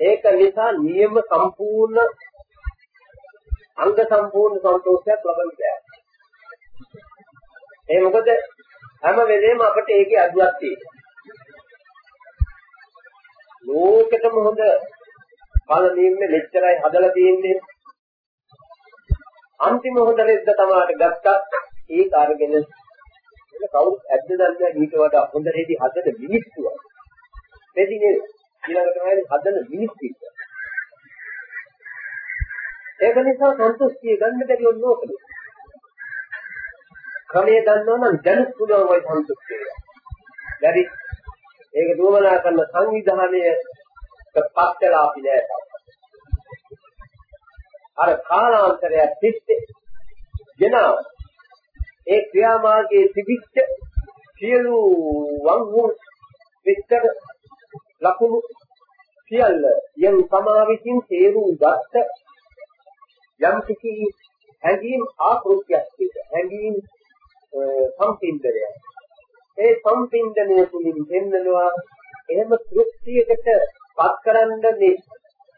ඒක නිසා නියම සම්පූර්ණ අංග සම්පූර්ණ සන්තෝෂයක් ලබන්න බෑ. ඒ මොකද හැම වෙලේම අපිට ඒකේ අඩුවක් තියෙනවා. ලෝකෙටම හොඳ පළමුවෙන්ම මෙච්චරයි හදලා තියෙන්නේ. අන්තිම හොඳ රෙද්ද තමයි ගත්තා. ඒක අරගෙන කවුරුත් ඇද්ද දන්නේ ඊට වඩා හොඳ රෙදි හදන මිනිස්සු. රෙදි නේ ඊළඟට තමයි හදන මිනිස්සු. ඒක නිසා සන්තුෂ්ටිය ගන්න බැරි වුණ ඕකද. ක්‍රමයේ දන්නවනම් දැනුත් පුළුවන් වයි සන්තුෂ්ටිය. බැරි ඒක දුවමනා කරන සංවිධානයේ පත් වෙලා අපි නෑ. අර කාලාන්තරය තිස්සේ ගෙනාව ඒ ක්‍රියාමාර්ගයේ තිබිච්ච සියලු වංගු විස්තර ලකුණු සියල්ල යම් සමාවිතින් තේරුම් ගත්ත යම් කිසි හැඟීම් ආකෘතියක් තියෙන හැඟීම් සම්පින්දරයක් ඒ සම්පින්දනය තුලින් දෙන්නනවා එහෙම තෘප්තියකට පත් කරන්න මේ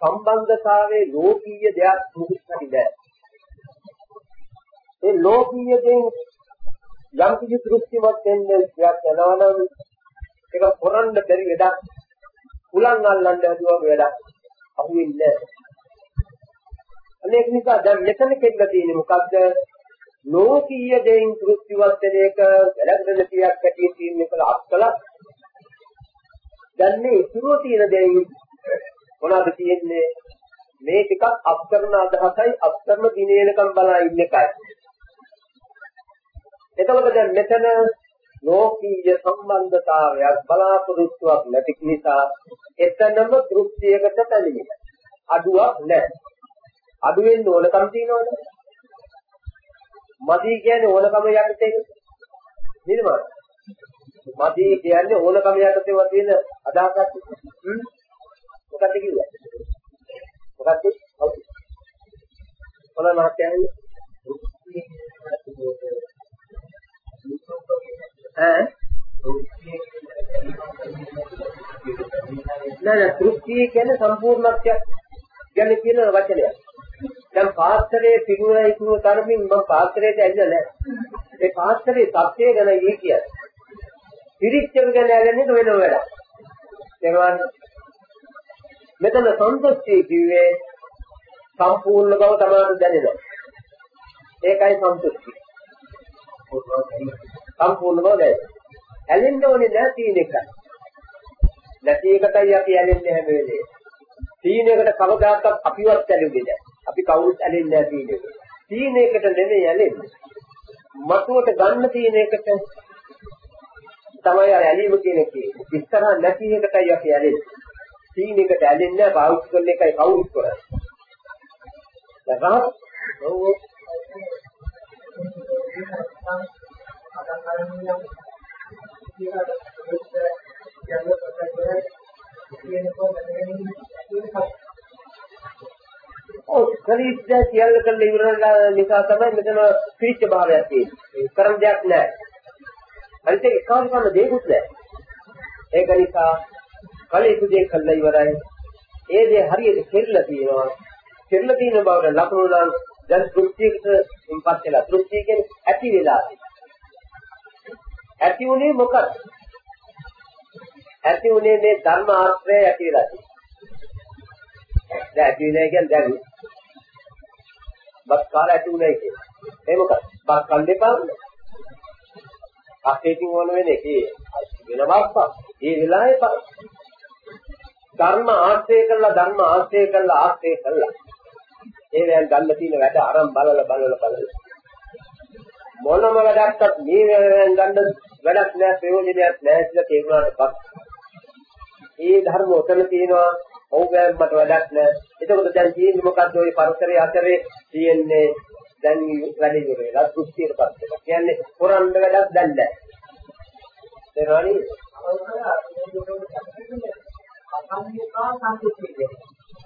සම්බන්ධතාවයේ ලෝකීය දෙයක් මුකුත් නැහැ. ඒ ලෝකීය දෙයින් යම් කිසි දෘෂ්ටිමත් වෙන්නේ දෙයක් යනවා නම් ඒක හොරන්න බැරි වැඩක්. උලන් අල්ලන්න හදුවා වැඩක්. අහුවෙන්නේ නැහැ. අනේක නිසා දැන් මෙතන කෙල්ල තියෙන්නේ මොකද්ද? ලෝකීය දෙයින් දෘෂ්ටිවත් වෙන එක වැළඳන තියක් ඇටියෙන් තියෙන එක අත්කල දැන් මේ ඉතුරු තියෙන දෙයින් මොනවද තියෙන්නේ? මේ ටිකක් අප් කරන අදහසයි අප් කරන දිනේනකම් බලා ඉන්න එකයි. එතකොට දැන් මෙතන ලෝකීය සම්බන්ධතාවයක් බලාපොරොත්තුවක් නැති නිසා එතනම දෘෂ්ටියකට පැමිණෙන අඩුවක් නැහැ. අඩු වෙන්න ඕනකම් තියනවනේ මදි කියන්නේ ඕනකම යටතේ නේද මදි කියන්නේ ඕනකම යටතේ තියෙන අදහසක්. මොකක්ද කිව්වේ? මොකක්ද? ඔන්න මහත්තයා ඈ? නෑ නෑ තෘප්තිය කියන්නේ සම්පූර්ණත්වයක් ගැන කියන වචනයක්. දැන් පාත්‍රයේ පිරුණයි කියන තරමින් මම පාත්‍රයට ඇවිල්ලා නැහැ. ඒ පාත්‍රයේ සත්‍යය ගැන ඊ කියන්නේ. පිරිච්චක ගැන ඇලෙන්නේ වෙන වැඩක්. ඒවන් මෙතන සන්තුෂ්ටි කිව්වේ සම්පූර්ණ බව තමයි දැනෙනවා. ඒකයි සන්තුෂ්ටි. සම්පූර්ණ බව දැනෙනවා. ඇලෙන්න ඕනේ නැහැ තියෙන එකයි. නැති එකටයි අපි ඇලෙන්නේ හැම වෙලේම. තීනයකට කවදාකවත් අපිවත් ඇලෙන්නේ නැහැ. අපි කවුරුත් ඇලෙන්නේ නැහැ තීනයකට. තීනයකට නෙමෙයි ඇලෙන්නේ. මතුවට ගන්න තීනයකට තමයි අර ඇලීම කියන එකේ. ඉස්සරහ නැති එකටයි අපි ඇලෙන්නේ. තීනයකට ඇලෙන්නේ නැහැ පාවිච්චි කරන එකයි කවුරුත් කරන්නේ. දැන් ඔව් ඔව් කලිට සියල්ල කළ ඉවරලා නිසා තමයි මෙතන පිරිච්ච භාවයක් තියෙන්නේ. කරන්න දෙයක් නැහැ. අනිත් එක එකවර කරන්න දෙයක්වත් නැහැ. ඒක නිසා කලිට දෙයක් කළා ඉවරයි. ඒ දේ හරියට කෙරලා තියෙනවා. කෙරලා තියෙන බවට ලකුණු නම් දැන් දෘෂ්ටියකට ඉම්පත් වෙලා දෘෂ්ටිය කියන්නේ ඇති වෙලා ඇති උනේ මොකක්ද? ඇති උනේ මේ ධර්ම ආශ්‍රය ඇති වෙලා තියෙනවා. දැන් ඇති වෙනවා කියන්නේ දැන් බස් කාල ඇති උනේ කියන්නේ. ඒ මොකක්ද? බස් කන් දෙපා. අතේකින් ඕන වෙන එකේ වෙනවක් ඒ වෙලාවේ පා ධර්ම ආශ්‍රය කළා ධර්ම ආශ්‍රය කළා ආශ්‍රය කළා. ඒ දැන් ගන්න තියෙන වැඩ අරන් බලලා බලලා බලලා මොනම වැඩක්වත් මේ ගන්න වැඩක් නෑ ප්‍රයෝජනයක් නෑ කියලා තේරුණාට පස්සේ ඒ ධර්ම උතන තියෙනවා ඔව් මට වැඩක් නෑ. එතකොට දැන් තියෙන්නේ මොකද්ද ওই පරතරයේ අතරේ? තියෙන්නේ දැන් වැඩි ඉවරලා දෘෂ්ටියට පත් වෙනවා. කියන්නේ හොරන්න වැඩක් දැන් නෑ. තේරෙනවනේ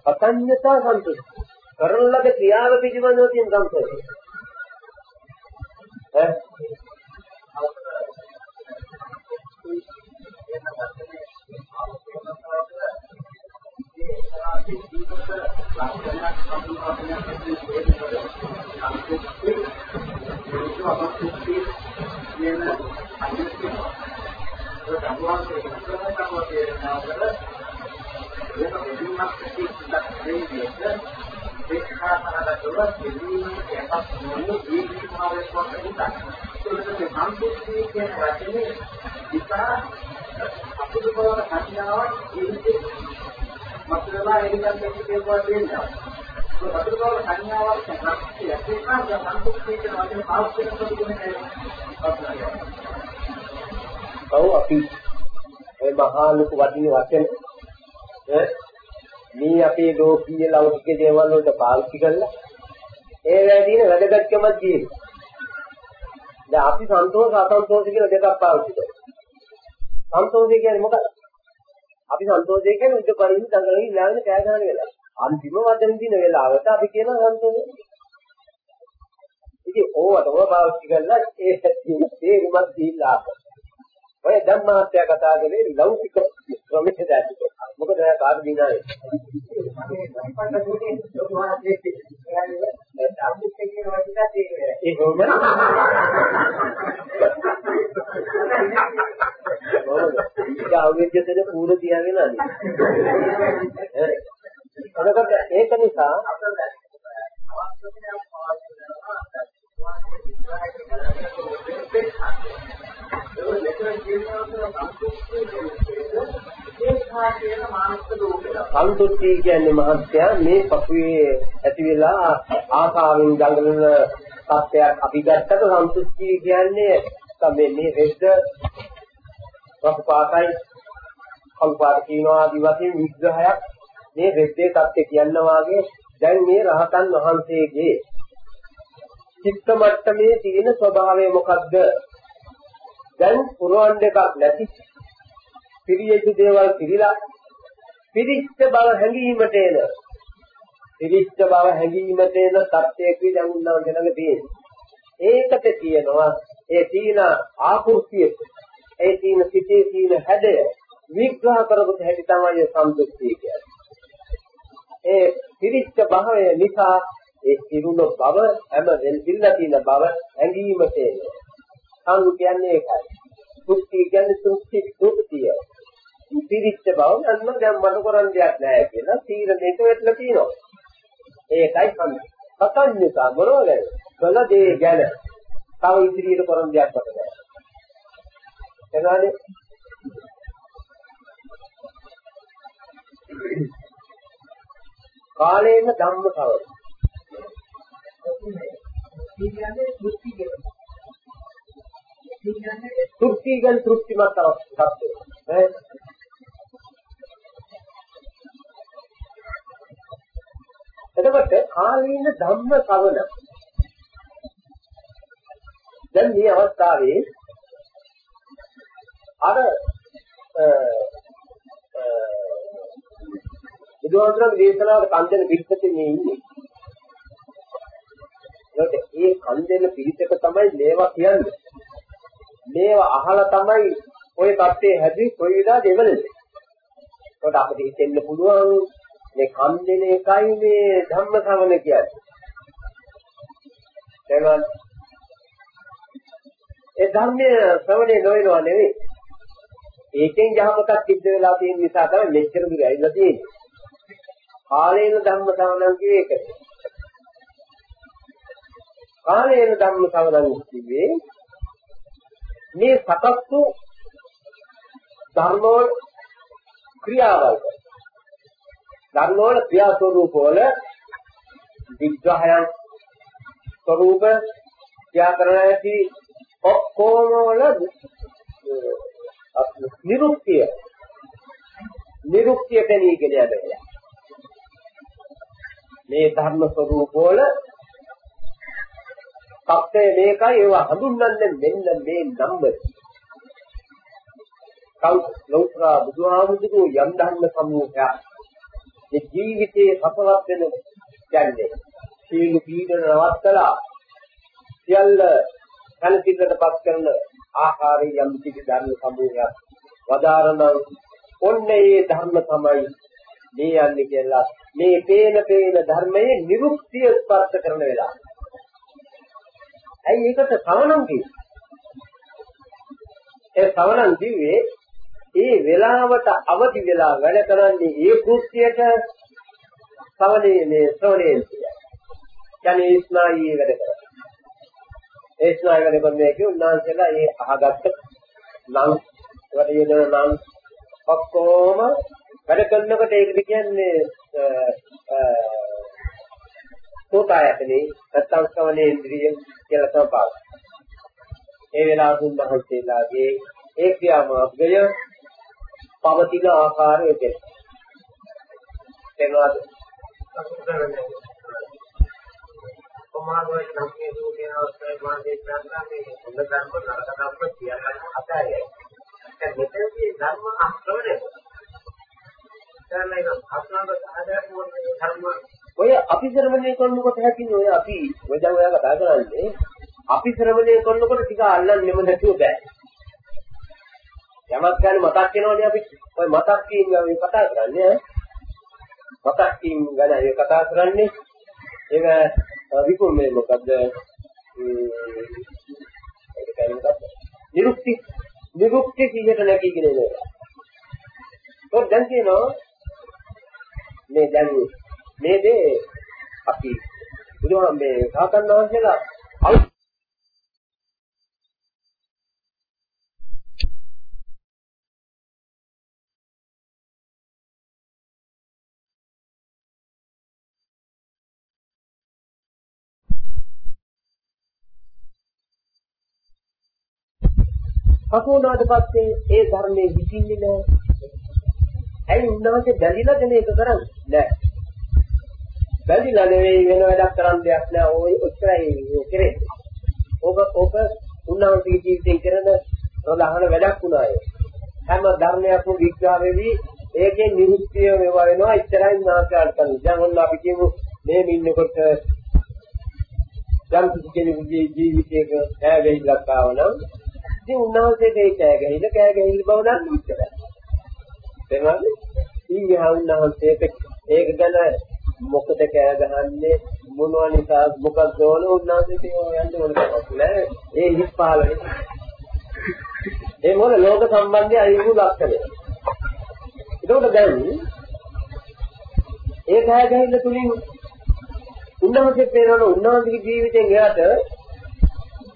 අසඤ්ඤතා සන්තුෂ්ටි. කරන ලද ක්‍රියාව පිළිබඳව තියෙන සන්තෝෂය ඈ? සම්පූර්ණ කියන වචනේ ඉතා අපිට බලන කතියාවක් ජීවිතේ මතකලා එනිකන් දෙකේ කියනවා දෙන්නවා. ඒක අපිට බලන සංඥාවක් නැත්නම් ඒක සම්පූර්ණ කියන වචනේ පාවිච්චි කරනකොට ඔව් අපි ඒ මහා ලොකු වටින වචන මේ අපේ ලෝකීය ලෞකික දේවල් වලට පාවිච්චි කරලා ඒ වැඩින වැදගත්කමක් තියෙනවා. දැන් අපි සන්තෝෂ අසන්තෝෂ කියලා දෙකක් පාවිච්චි කරනවා. සන්තෝෂය කියන්නේ මොකක්ද? අපි සන්තෝෂය කියන්නේ උඩ පරිදි දඟලන ඉලාගෙන කෑ ගන්න වෙලාව. අන්තිම වදන දින වෙලාවට අපි කියන සන්තෝෂය. ඉතින් ඕවට ඕව පාවිච්චි කරලා ඒ තේරුමක් දීලා ඔය දැන් මහත්තයා කතා කරේ ලෞකික ක්‍රමයේ දැක්ක. මොකද එයා කාර්ය දිනාවේ. ඒ හොම ආවෙජ්ජතේ පූර තියාගෙන අනේ. එතකොට ඒක නිසා සන්තුෂ්ටි කියන්නේ මහත්යා මේ පපුවේ ඇති වෙලා ආසාවෙන් දඟලන සත්‍යයක් අපි ගත්තට සන්තුෂ්ටි කියන්නේ තමයි මේ රෙද්ද රසපාතයි. කල්පාට කියනවා ආදි වශයෙන් විග්‍රහයක් මේ රෙද්දේ தත්ත්‍ය කියන්න වාගේ දැන් මේ රහතන් වහන්සේගේ චිත්ත මට්ටමේ තියෙන ස්වභාවය මොකද්ද? දැන් පුරවන්න එකක් නැති. පිරියෙච්ච දේවල් පිළිලා පිරිච්ච බව හැඟීමට එන. පිරිච්ච බව හැඟීමට එන සත්‍යයක් විදන් උන්වහන්සේ ළඟ තියෙනවා. ඒකට කියනවා ඒ තීන ආකෘතිය. ඒ තීන සිටේ තීන හැඩය විග්‍රහ කරපු හැටි තමයි සම්පූර්ණ කියන්නේ ඒ පිරිච්ච භාවය නිසා ඒ සිරුන බව හැම වෙල්පිල්ලා තියෙන බව හැඟීමට එනවා සංගු කියන්නේ ඒකයි සුක්ති කියන්නේ සුක්ති සුක්තිය පිරිච්ච බව නම් දැන් මට කරන්න දෙයක් නැහැ කියලා තීරණයක වෙట్లా තියෙනවා. ඒකයි සම්මත. කතන් නිසා මොනවද? කළ දේ ගැන තව ඉදිරියට කරන්න දෙයක් මට නැහැ. එනවානේ කාලේන ධම්ම කව. තෘප්ති ගැන තෘප්තිමත් අවස්ථාවක්. ඈ එතකොට කාලීන ධම්ම කවන දැන් මේ අවස්ථාවේ අර බුදුහාමුදුරන් දේශනාවට කන්දෙන පිළිපෙතේ මේ ඉන්නේ. ඒකට ඒ කන්දෙන පිළිපෙත තමයි මේවා කියන්නේ. මේවා අහලා තමයි ওই කප්පේ හැදී කොයි විදිහට දෙවලද. ඒකට අපිට හිතෙන්න පුළුවන් මේ කන් දෙන එකයි මේ ධම්ම ශ්‍රවණ කියන්නේ. එහෙනම් ඒ ධර්මයේ ශ්‍රවණේ නොවෙනවා නෙවෙයි. ඒකෙන් යහපතක් සිද්ධ වෙලා තියෙන නිසා තමයි මෙච්චර දුර ඇවිල්ලා තියෙන්නේ. කාලේන ධම්ම ශ්‍රවණම් කියේ ඒකයි. කාලේන ධම්ම ශ්‍රවණම් කිව්වේ මේ සකස් වූ ධර්මවල ක්‍රියාවල් ධර්ම වල ක්‍රියා ස්වરૂප වල විග්‍රහයන් ස්වરૂප ක්‍රියා කරන ඇති ඔක්කොම වල නිරුක්තිය. නිරුක්තිය කෙනීගෙන යනවා. මේ ධර්ම ස්වરૂප වල සත්‍ය මේකයි ඒවා හඳුන්වන්නේ මෙන්න මේ නම්බර කව් ලෞත්‍රා බුදුහාමුදුරු යම් ධර්ම සමූහයක් මේ ජීවිතයේ සපවත් වෙන කියන්නේ සීල පීඩන නවත්තලා සියල්ල කලකිරකටපත් කරන ආකාරයේ යම් කිසි ධර්ම සමූහයක් වදාරන ඔන්නේ ඒ ධර්ම තමයි මේ යන්නේ කියලා මේ පේන පේන ධර්මයේ නිරුක්තිය ස්පර්ශ කරන වෙලාව. ඇයි ඒකට සවනම් කිව්වේ? ඒ සවනම් කිව්වේ ඒ වෙලාවට අවදි වෙලා වැඩ කරන්නේ ඒ කෘත්‍යයට සවනේ මේ ශ්‍රවණයෙන් කියන්නේ ස්නායී වැඩ කරනවා. ඒ ස්නායී වැඩ කරන්නේ කිය උන්වහන්සේලා ඒ අහගත්ත නම් ඒවට යොදන නම් ඔක්කොම වැඩ කරනකොට ඒකට කියන්නේ සෝතායතනේ නැත්තම් ශ්‍රවණේ ඉන්ද්‍රිය කියලා තමයි පාවිච්චි. ඒ වෙලාවට උන්වහන්සේලාගේ ඒ ක්‍රියාමාර්ගය පවතින ආකාරය දෙන්න. එනවාද? කොමාරෝයි ධම්මේ දුකේ අවස්ථාවේ මාගේ ප්‍රාර්ථනාවේ හොඳ ධර්ම නරක ධර්ම කියන අතයයි. දැන් මෙතනදී ධර්ම අශ්‍රවණය. දැන් මේක අස්නාද ආදායම ධර්ම ඔය අපි ශ්‍රවණය කරනකොට හැකියි ඔය අපි ඔය දැන් ඔයා කතා කරන්නේ අපි ශ්‍රවණය කරනකොට ටික අල්ලන්නෙම නැතුව බෑ. යමක් ගැන මතක් වෙනවනේ අපි. ඔය මතක් වීම ගැන කතා කරන්නේ ඈ. මතක් වීම ගැන අපි කතා කරන්නේ. ඒක විකුල් මේ මොකද්ද? ඒක කියන්නේ මොකද්ද? නිරුක්ති නිරුක්ති කීයට නැගීගෙන එනවා. ඔය දැන් කියනවා මේ දැන් මේ දේ අපි බුදුහාම මේ සාතන් වහන්සේලා අලුත් පසුනාට පස්සේ ඒ ධර්මයේ විසින්නේ නැහැ. ඇයි උන්වහන්සේ බැඳිලාද මේක කරන්නේ? නෑ. බැඳිලා නෙවෙයි වෙන වැඩක් කරන්න දෙයක් නෑ. ඔය ඔච්චරයි කරේ. ඔබ ඔබ උන්වහන්සේගේ ජීවිතයෙන් කරන ප්‍රධාන වැඩක් වුණාය. හැම ධර්මයක්ම විග්‍රහ වෙවි ඒකේ නිරුක්තිය වේවා වෙනවා ඉතරයි නාකාර කරන්නේ. දැන් ඔන්න අපි කියමු මේ ඉන්නකොට යම් කිසි කෙනෙකුගේ ජීවිතයක ඈ වෙයිලක් ආවනම් ඉතින් උන්වහන්සේට ඒ කෑ ගැහිල කෑ ගැහිල බව දන්නේ ඉතරයි. තේරුණාද? ඊගා උන්වහන්සේට ඒක ගැන මොකද කෑ ගහන්නේ මොනවා නිසා මොකක්ද ඕන උන්වහන්සේට යන්න ඕන කමක් නෑ. ඒ හිස් පහළ ඒ මොන ලෝක සම්බන්ධය අයිමු ලක්ෂණය. ඒකට දැන් ඒ කෑ ගැහිල්ල තුලින් උන්වහන්සේ පේනවනේ උන්වහන්සේගේ ජීවිතෙන් එයාට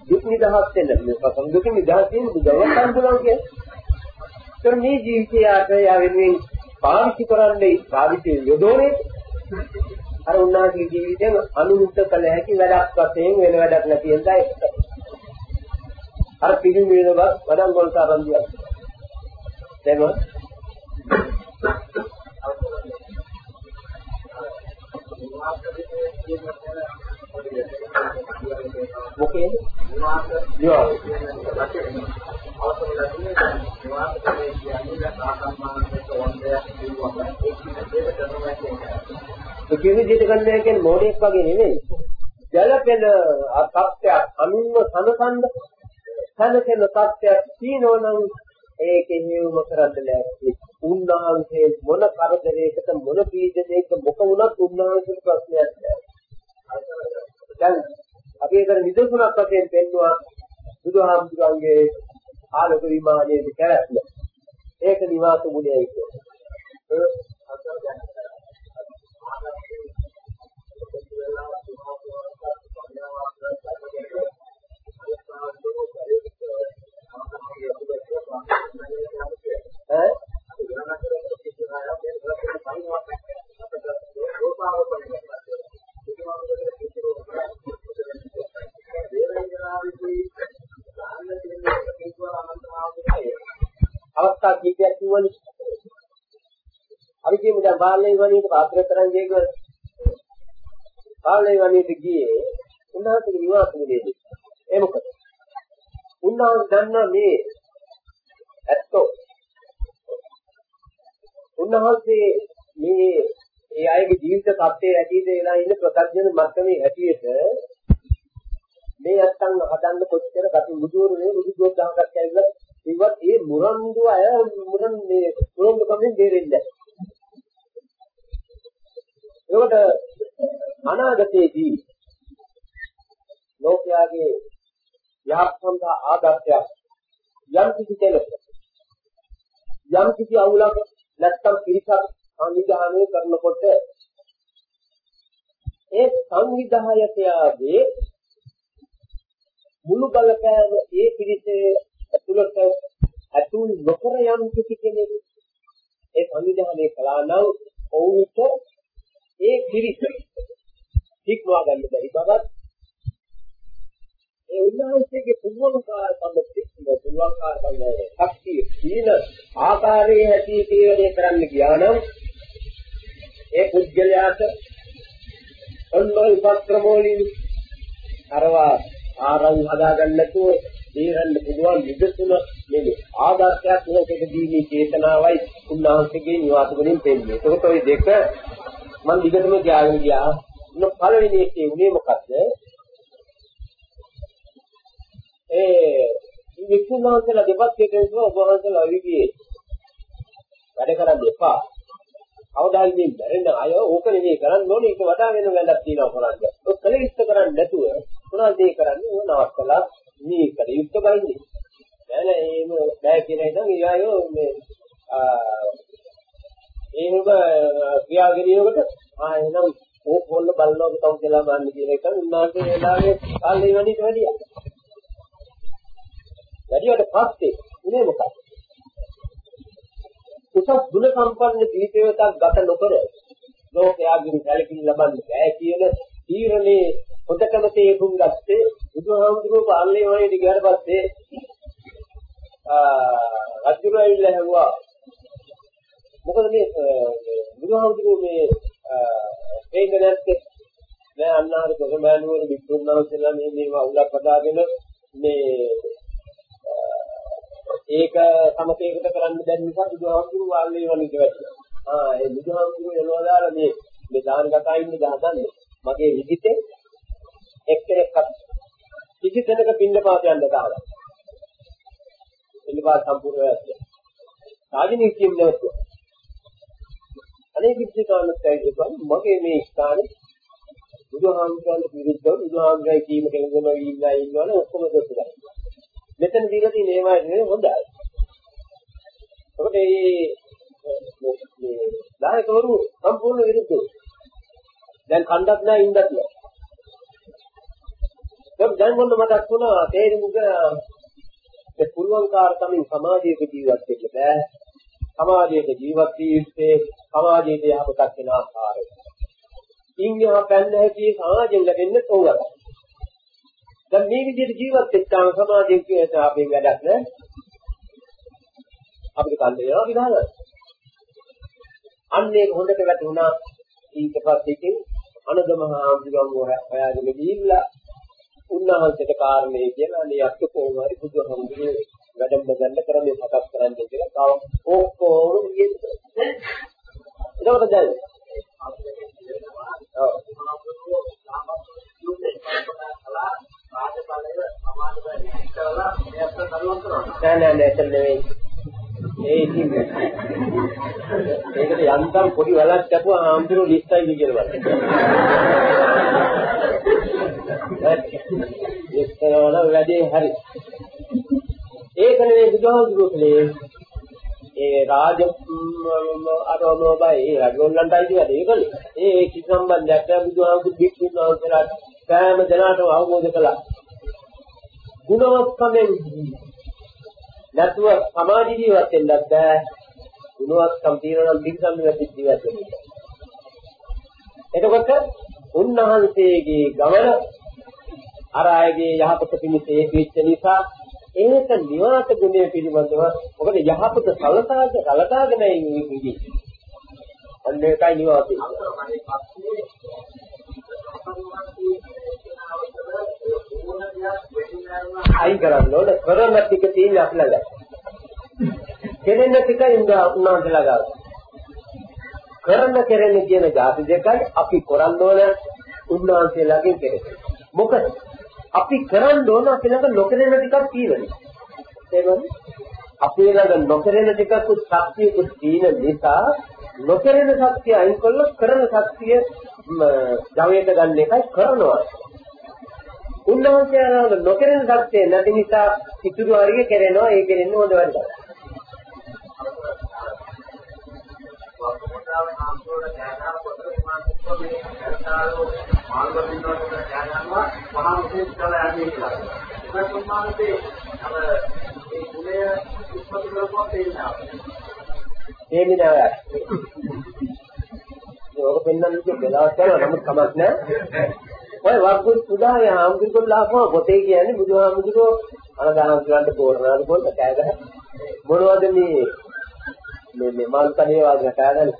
දුක් නිදහස් වෙන්න මේ පසම් දුක නිදහස් වෙන්න බුදුරජාණන් සම්පූර්ණ කියන්නේ. ඒතර මේ ජීවිතය ආතය වෙනුවෙන් පාවිච්චි කරන්නේ පාවිච්චි යොදෝනේ අර උන්වහන්සේගේ ජීවිතයෙන් අනුමුක්ත කළ හැකි වැඩක් වශයෙන් වෙන වැඩක් නැති නිසා අර පිළිම වේදව වඩන් වලට ආරම්භය. දැන් මොකේ? නිවාස. ඒ කියන්නේ විදිහට ගන්න කියන්නේ මොඩෙක් වගේ නෙමෙයි. ජලපෙන තත්ත්වයක් අනුන්ව සනසන්න සනසෙන තත්ත්වයක් තියෙනවනම් ඒකේ හේවම කරන්න ලෑස්ති. උන්වහන්සේ මොන කරදරයකට මොන පීඩනයක මොක වුණත් උන්වහන්සේට ප්‍රශ්නයක් නෑ. දැන් අපි ඒතර නිදසුනක් වශයෙන් පෙන්නවා බුදුහාමුදුරන්ගේ ආලෝක විමානයේ කැරැත්ල. ඒක නිවාස මුලයි කියන්නේ. ඈ අවස්ථා කීපයක් කිව්වනේ. අපි කියමු දැන් බාලයේ වණීට පාත්‍ර තරංග ගියක බාලයේ වණීට ගියේ උන්වහන්සේගේ නිවාස මුලේදී. ඒ මොකද? උන්වහන්සේ දන්නා මේ ඇත්තෝ උන්වහන්සේ මේ ඒ අයගේ ජීවිත තත්ත්වයේ ඇටිද වෙලා ඉන්න ප්‍රත්‍යඥ මට්ටමේ හැටියට මේ අත්තන් හදන්න කොච්චර කටි මුදුවරු නේ මුදුගොඩ ගහකට ඇවිල්ලා ඉවත් ඒ මුරන්දු අය මුරන් මේ මුරන්දු කමින් දෙරෙන්නේ ඒකට අනාගතයේදී ලෝකයාගේ යහපත් ආදර්ශයක් යම් කිසි කෙනෙක් යම් කිසි අවුලක් නැත්තම් පිරිසක් සංවිධානය කරනකොට ඒ සංවිධායකයාගේ මුළු බලපෑම ඒ පිරිසේ ඇතුළත ඇතුල් නොකර යම් කිසි කෙනෙක් ඒ සංවිධානය කළා නම් ඔවුන්ට ඒ පිරිස ඉක්මවා ගන්න බැරි බවත් ඒ උන්වහන්සේගේ පුදුමකාරකම පිළිබඳ පුදුමකාරකම ශක්තිය සීල ආකාරයේ ඇති තීරණය කරන්න ගියා නම් ඒ පුද්ගලයාට ඔන්නෝයි පත්‍රමෝලින් අරවා ආරව් හදාගන්න නැතුව දීරන්න පුළුවන් විදසුන මේ ආදර්ශයක් ලෝකෙක දීමේ චේතනාවයි උන්වහන්සේගේ නිවාස වලින් පෙන්නේ. ඒකට ওই දෙක මම දිගටම ගියාගෙන ගියා. මොන පළවෙනි එකේ උනේ මොකද්ද? ඒ මේ වික්ෂුන් වහන්සේලා දෙපැත්තේ කියනවා ඔබ වහන්සේලා අවිගියේ වැඩ කරන්න එපා. අවදායිමින් බැරෙන අය ඕක නෙමෙයි කරන්න ඕනේ ඊට වඩා වෙන වැඩක් තියෙනවා කරන්න. ඔය කලිස්ත කරන්නේ නැතුව මොනවද ඒ කරන්නේ? ඕන නවත්තලා මේ කලිස්ත බලන්නේ. නෑ නෑ එහෙම බෑ කියන එක නම් ඊයෝ මේ එහෙම ක්‍රියාගිරියකට ආ එහෙනම් ඕක පොල්ල බලනවා තව කියලා බලන්න කියන එක උන්වහන්සේ වෙලාවේ කාලේ වැඩිට වැඩියා. වැඩියට පස්සේ උනේ මොකක්ද? උසස් ගුණ සම්පන්න ජීවිතයක් ගත නොකර ලෝකයාගෙන් සැලකිලි ලබන්න බෑ කියන තීරණේ හොඳටම තේරුම් ගත්තේ බුදුහාමුදුරුවෝ පාලනේ වණේට ගියාට පස්සේ ආ රජුර ඇවිල්ලා හැවුවා මොකද මේ බුදුහාමුදුරුවෝ මේ වෙන්නේ නැත්තේ දැන් අන්නාර කොසමෑනුවර වික්‍රමනාථලා මේ මේවා උලක් පදාගෙන මේ ඒක සමතේකට කරන්න බැරි නිසා බුදුහාමුදුරුවෝ වාල්ලේ වනිට වැටෙනවා. ආ ඒ බුදුහාමුදුරුවෝ එනවා දාලා මේ මේ දාන කතා ඉන්නේ දහදන්නේ. මගේ විදිතේ එක්කෙනෙක්වත් කිසි දෙනක පින්න පාත යන්න දාලා. පින්න පාත සම්පූර්ණ වෙනවා. සාධිනේ කියන්නේ නැතුව. අනේ කිසි කාලයක් ඇවිල්ලා මගේ මේ ස්ථානේ බුදුහාමුදුරන්ට විරුද්ධව බුදුහාමුදුරයි කීම කෙනෙකුම ඉන්නා ඉන්නවනේ ඔක්කොම දොස් ගන්නවා. මෙතන දීලා තියෙන ඒවා නෙවෙයි හොඳයි. ඔබට මේ මේ දායකවරු සම්පූර්ණ විරුද්ධව. දැන් කණ්ඩක් නැහැ ඉන්නත් නැහැ. ඒක දැන් මොන්න මතක් වුණා තේරුමුක ඒ පුරුවන්කාරකමින් සමාජයක ජීවත් වෙන්න බෑ. සමාජයක ජීවත් වීත්තේ සමාජයේ යහපතක් වෙන ආකාරය. ඉන්දියා පැන්න හැකි සමාජයෙන් ලැබෙන්නේ ඕවා. දැන් මේ විදිහට ජීවත් වෙච්චාම සමාජයෙන් කියන අපේ වැඩක් නෑ. අපිට කන්ද වෙනවා විධාන. අන්න ඒක හොඳට වැටුණා. ඊට පස්සේ ඉතින් අනදමහා ආම්දුගම් හොයාගෙන ගිහිල්ලා උන්වහන්සේට කාරණේ කියලා අනේ අත්තු කොහොම හරි බුදුහාමුදුරේ වැඩම ගන්න කරන්නේ සකස් කරන්න කියලා තව ඔක්කොම ඉන්නේ. එතකොට දැන් ඔව් නෑ නෑ නෑ එතන නෙවෙයි. ඒ ඉතින් ඒකට යන්තම් පොඩි වලක් කැපුවා ආම්දිරෝ ලිස්ටයි කියලා බලන්න. ඒකවල වැඩේ හරි. ඒක නෙවෙයි බුදුහාමුදුරුවෝ කලේ ඒ රාජ අරමෝබයි ඒ රජගොල්ලන්ට අයිති වැඩ ඒකනේ. ඒ කිසි සම්බන්ධයක් නැහැ බුදුහාමුදුරු බික්කුනවා කියලා සෑම දෙනාටම අවබෝධ කළා. ගුණවත්කමෙන් නැතුව සමාජ ජීවත් වෙන්නත් බෑ. ගුණවත්කම් තියෙනවා නම් බින්සම් ජීවත් වෙන්න. එතකොට උන්වහන්සේගේ ගමන අර අයගේ යහපත පිණිස ඒක වෙච්ච නිසා ඒක නිවාස ගුණය පිළිබඳව මොකද යහපත සලසාද සලකාගෙන ඉන්නේ. අන්න ඒකයි නිවාසය. අයි කරන්න ඕන කරන ටික තියෙන අපි ළඟ. කෙරෙන ටික ඉඳා උනාට ළඟ. කරන්න කෙරෙන කියන જાති දෙකයි අපි කරන්න ඕන උන්වහන්සේලාගෙන් කෙරෙන්නේ. මොකද අපි කරන්න ඕන අපි ළඟ නොකරන ටිකක් තියෙනවා. තේරුණාද? අපි ළඟ නොකරන ටිකක් ශක්තියකුත් තියෙන නිසා නොකරන ශක්තිය අයින් කළොත් කරන ශක්තිය ජවයට ගන්න එකයි කරනවා. උන්වහන්සේලාව නොකරන தත්ත්වය නැති නිසා ඉතුරු හරිය කරනවා ඒ කෙරෙන්නේ හොඳ වැඩ. ඒ මිනාවක්. ඒක පෙන්වන්න කිව්ව වෙලාවක් තමයි නමුත් කමක් නැහැ. ඔය වග්ගුත් පුදාය හාමුදුරුවෝ පොතේ කියන්නේ බුදුහාමුදුරුවෝ අනදාහම්තුන්ට පෝරනාද පොල්ල කෑ ගහ. මොනවද මේ මේ මේ මාල් කණේ වාගේ කෑ ගහන්නේ.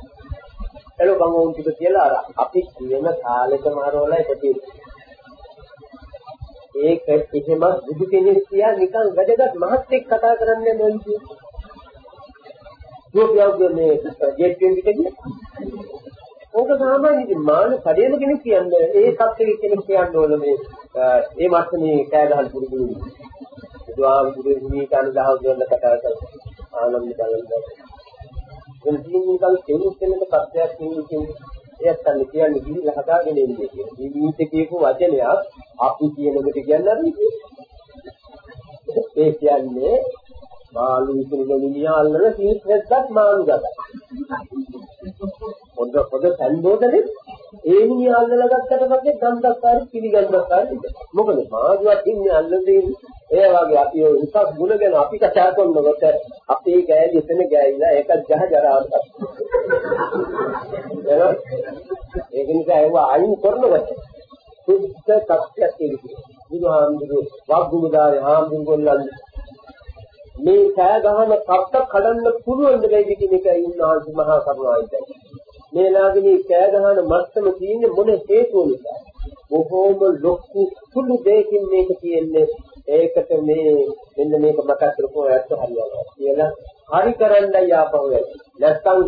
එළෝ කංගෝන් ටික කියලා අර අපි කියන කාලෙක මාරවල ඉපදී. ඒක එහෙම බුදු කෙනෙක් කියා නිකන් වැඩගත් මහත් එක්ක කතා කරන්නේ නැන්නේ. දුක්යෝගේ මේ ජේට්වෙන් පිටදී ඕක සාමාන්‍යයෙන් මාන කඩේම කෙනෙක් කියන්නේ ඒ සත්‍යෙ කෙනෙක් කියන්න ඕන මේ ඒ මත්තනේ කෑ ගහන පුරුදු බුදුහාමුදුරුවෝ හිමී කන දහස් වල කතා කරලා ආනන්ද බලන්න. එන් ජීවිතන් කෙනෙක් කෙනෙක් සත්‍යයක් කියන්නේ එයත් අන්න කියන්නේ ගිහිල්ලා හදාගෙන ඉන්නේ කියන්නේ. ජීවිතේ කියපු වචනයක් අපි කියනකොට කියන්නේ ඒ කියන්නේ මාළු විසින මිනිහා අල්ලන සීත් හැද්දක් මාළු ගත. පොඩ පොඩ සම්බෝධනේ ඒ මිනිහා අල්ලලා ගත්තට පස්සේ ගන්ධකාරී පිළිගන්නකාරී. මොකද මාළුවත් ඉන්නේ අල්ලන්නේ ඒ වගේ අපි ඔය උසස් ගුණ ගැන අපි කතා කරනකොට අපේ ගෑලි එතන ගෑවිලා ඒකත් ජහ ජරාවට. ඒක නිසා ඒව අයින් කරනකොට සුද්ධ තත්ත්වයක් තියෙනවා. බුදුහාමුදුරුවෝ වග්ගුමුදාරේ හාමුදුරුවෝ මේ කෑ ගහන කප්ප කඩන්න පුළුවන් දෙයක් කියන එක ඉන්නාන්සි මහා කරුණාවයි. මේ ලාගිනේ කෑ ගහන මත්තම තියෙන්නේ මොන හේතුව නිසා? බොහෝම ලොකු සුළු දෙයකින් මේක තියෙන්නේ. ඒකට මේ මෙන්න මේක මතක් කරපුවා ඇත්ත හරියනවා කියලා. හරි කරන්නයි ආපහු නැත්තම්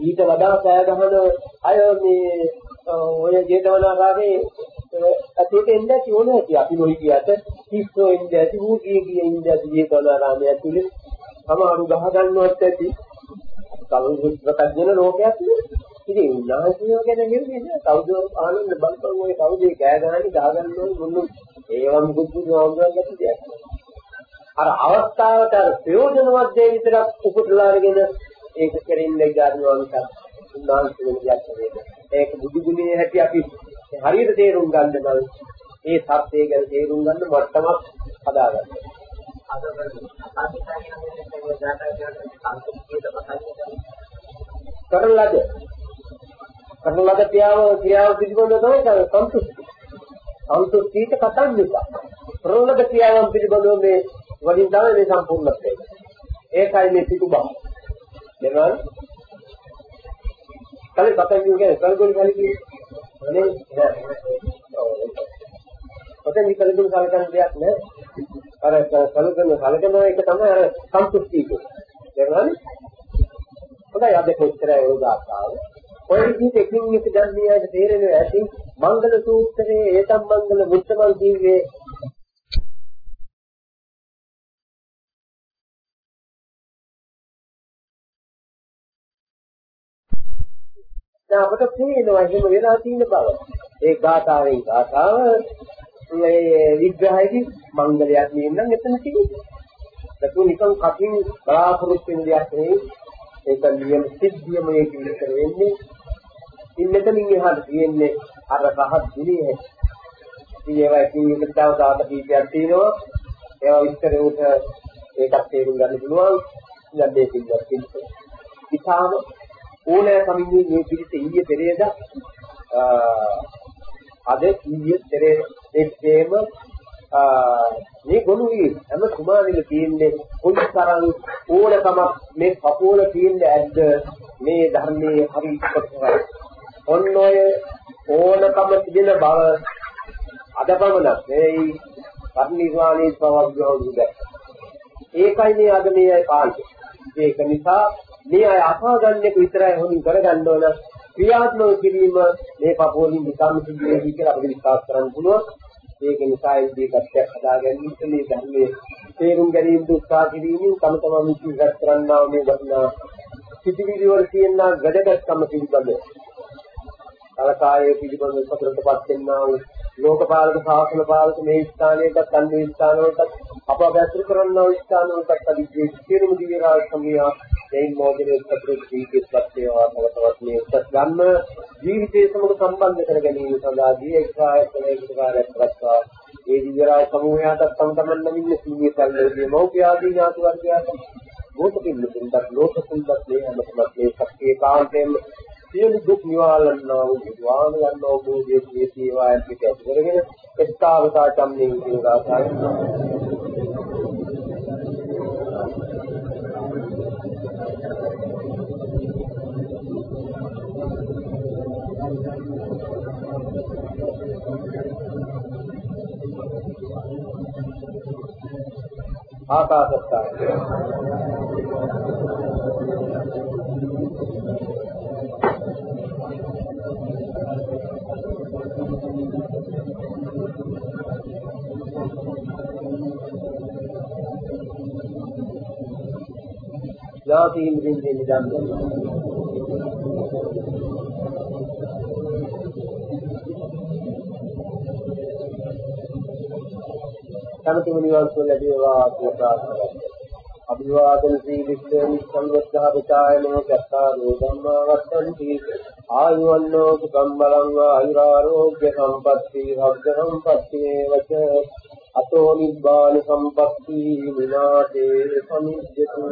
ඊට වඩා කෑ ගහන අය මේ ඔය ජේතවනාරාමේ ඇතුළට එන්න ඇති ඕන ඇති. අපි නොයි කියට කිස්සෝ එන්න ඇති ඌ ගියේ ගියේ ඉන්න ඇති ජේතවනාරාමයේ ඇතුළේ. සමහරු ගහ ගන්නවත් ඇති. කවුරුත් ප්‍රත්‍යජන ලෝකයක් ඉතින් උන්වහන්සේ ගැන නෙමෙයි නේද? කවුද ආනන්ද බලපං ඔය කවුද කෑ ගහන්නේ ගහ ගන්නවද මොන්නේ ඒවම් බුද්ධ ආමරගත දෙයක්. අර අවස්ථාවට අර ප්‍රයෝජනවත් දේ විතරක් උපුටලා අරගෙන ඒක කෙරෙන්නේ ගන්නවා නිසා උන්වහන්සේ වෙන දෙයක් නෙවෙයි. ඒක බුදු ගුණයේ හැටි අපි හරියට තේරුම් ගන්න නම් ඒ සත්‍යය ගැන තේරුම් ගන්න මට්ටමක් හදාගන්න. කරන ලද කරන ලද ක්‍රියාව ක්‍රියාව පිළිබඳව තමයි සන්තුෂ්ටි. සන්තුෂ්ටියට කතන් නිසා. කරන ලද ක්‍රියාවන් පිළිබඳව මේ වලින් තමයි මේ සම්පූර්ණත්වය. ඒකයි මේ පිටු බව. දෙනවා කලින් කතා කියන්නේ කල්ගොල් කලින් කියන්නේ නේ ඔතන කල්ගොල් කලකන දෙයක් නෑ අර කල්ගොල් කලකන එක තමයි අර සන්තුෂ්ටි කියන්නේ දැන් හොඳයි අද කොච්චර යෝගාසාව ඔය විදිහට එකින් එක ගන්නේ ආයේ තේරෙන්නේ ඇති මංගල සූත්‍රයේ ඒතම් මංගල මුත්තමල් ජීවේ දැන් අපට පේනවා එහෙම වෙලා තියෙන බව. ඒ ගාථාවෙන් ගාථාව මේ විග්‍රහයේදී මංගලයක් නෙන්නම් එතන තියෙන්නේ. ඒක නිකන් කටින් බලාපොරොත්තු වෙන දෙයක් නෙවෙයි. ඒක නියම සිද්ධියම මේක විතර වෙන්නේ. ඉතින් මෙතනින් එහාට තියෙන්නේ අර රහත් දිනේ. ඉතින් ඒවා ඉතින් එක තව දාත කීපයක් තියෙනවා. ඒවා විස්තර උට ඒකත් තේරුම් ගන්න පුළුවන්. ඉතින් මේක ඉස්සෙල්ලා ඉතාලම ඕනෑ කමින්නේ මේ පිළිස ඊයේ පෙරේද අද ඊයේ පෙරේද දෙකේම මේ ගොනුයි හැම කුමාරෙක තියෙන්නේ කොයි තරම් ඕනකමක් මේ කපෝල තියෙන්නේ ඇද්ද? මේ ධර්මයේ හරි ඉස්සරහයි ඔන්න ඔය ඕනකම තිබෙන බව අද පමණක් මේ පරිනිර්වාණයේ පවග්ගවුද ඒකයි මේ අද මේ කාලේ ඒක නිසා මේ අය අපාගන්නේක විතරයි හොඳින් කරගන්න ඕන. ක්‍රියාත්මක කිරීම මේ පපෝලින් විකම් සිදුවේ කියලා අපිට විශ්වාස කරන්න පුළුවන්. ඒක නිසා ඉදී කට්ටියක් හදාගන්න මේ ධර්මයේ තේරුම් ගැනීම උත්සාහ කිරීමෙන් තම තමන් විශ්වාස කරන්නා මේ වටිනා සිටිවිලි වල තියෙන වැඩගත්කම පිළිබඳ කලකායේ පිළිබඳ සතරටපත් වෙනා වූ ලෝකපාලක ශාසන පාලක මේ ස්ථානයකට අන්‍ය ස්ථානවලට අප අභ්‍යස්තර කරන්නා වූ ස්ථානවලට අධිජී සියලුම දිව්‍ය රාජ සමියා දෙයින් මොහොතේ සතර ජීවිතයත් ඒවා තවතවත් මේ උසස් ගන්න ජීවිතයේ සමග සම්බන්ධ කර ගැනීම සඳහා දීර්ඝායතනයකට කාර්යයක් කරත්වා ඒ දිව්‍ය රාජ සමූහයාට තම තමන් නමින් සීනිය කල්ලෝදී මෞඛ්‍ය ආදී ඥාති වර්ගයාට භූත පිළිතුරුන්ට ලෝක සුන්දර මේ හැමතෙම මේ සත්‍ය කාන්තෙන් සියලු දුක් නිවාලන්නා වූ විද්වාන ගන්නා වූ දේශී සේවායන් පිට කරගෙන එස්තාවතා චම්මේ ஆகாதத்தார் لا تهم من جميلان සමතුම නිවන් සුව ලැබේවා කියලා ප්‍රාර්ථනා කරනවා. අභිවාදන සීලිස්ස නිසංගතහ විචායනෝ චත්තාරෝ ධම්මා වත්තන්ති ආයුවන්නෝ සුඛං බලං ආයුරාෝග්‍ය සම්පatti භග්ග සම්පatti වච අතෝ නිබ්බාන සම්පatti විනාශේ සමිජ්ජතු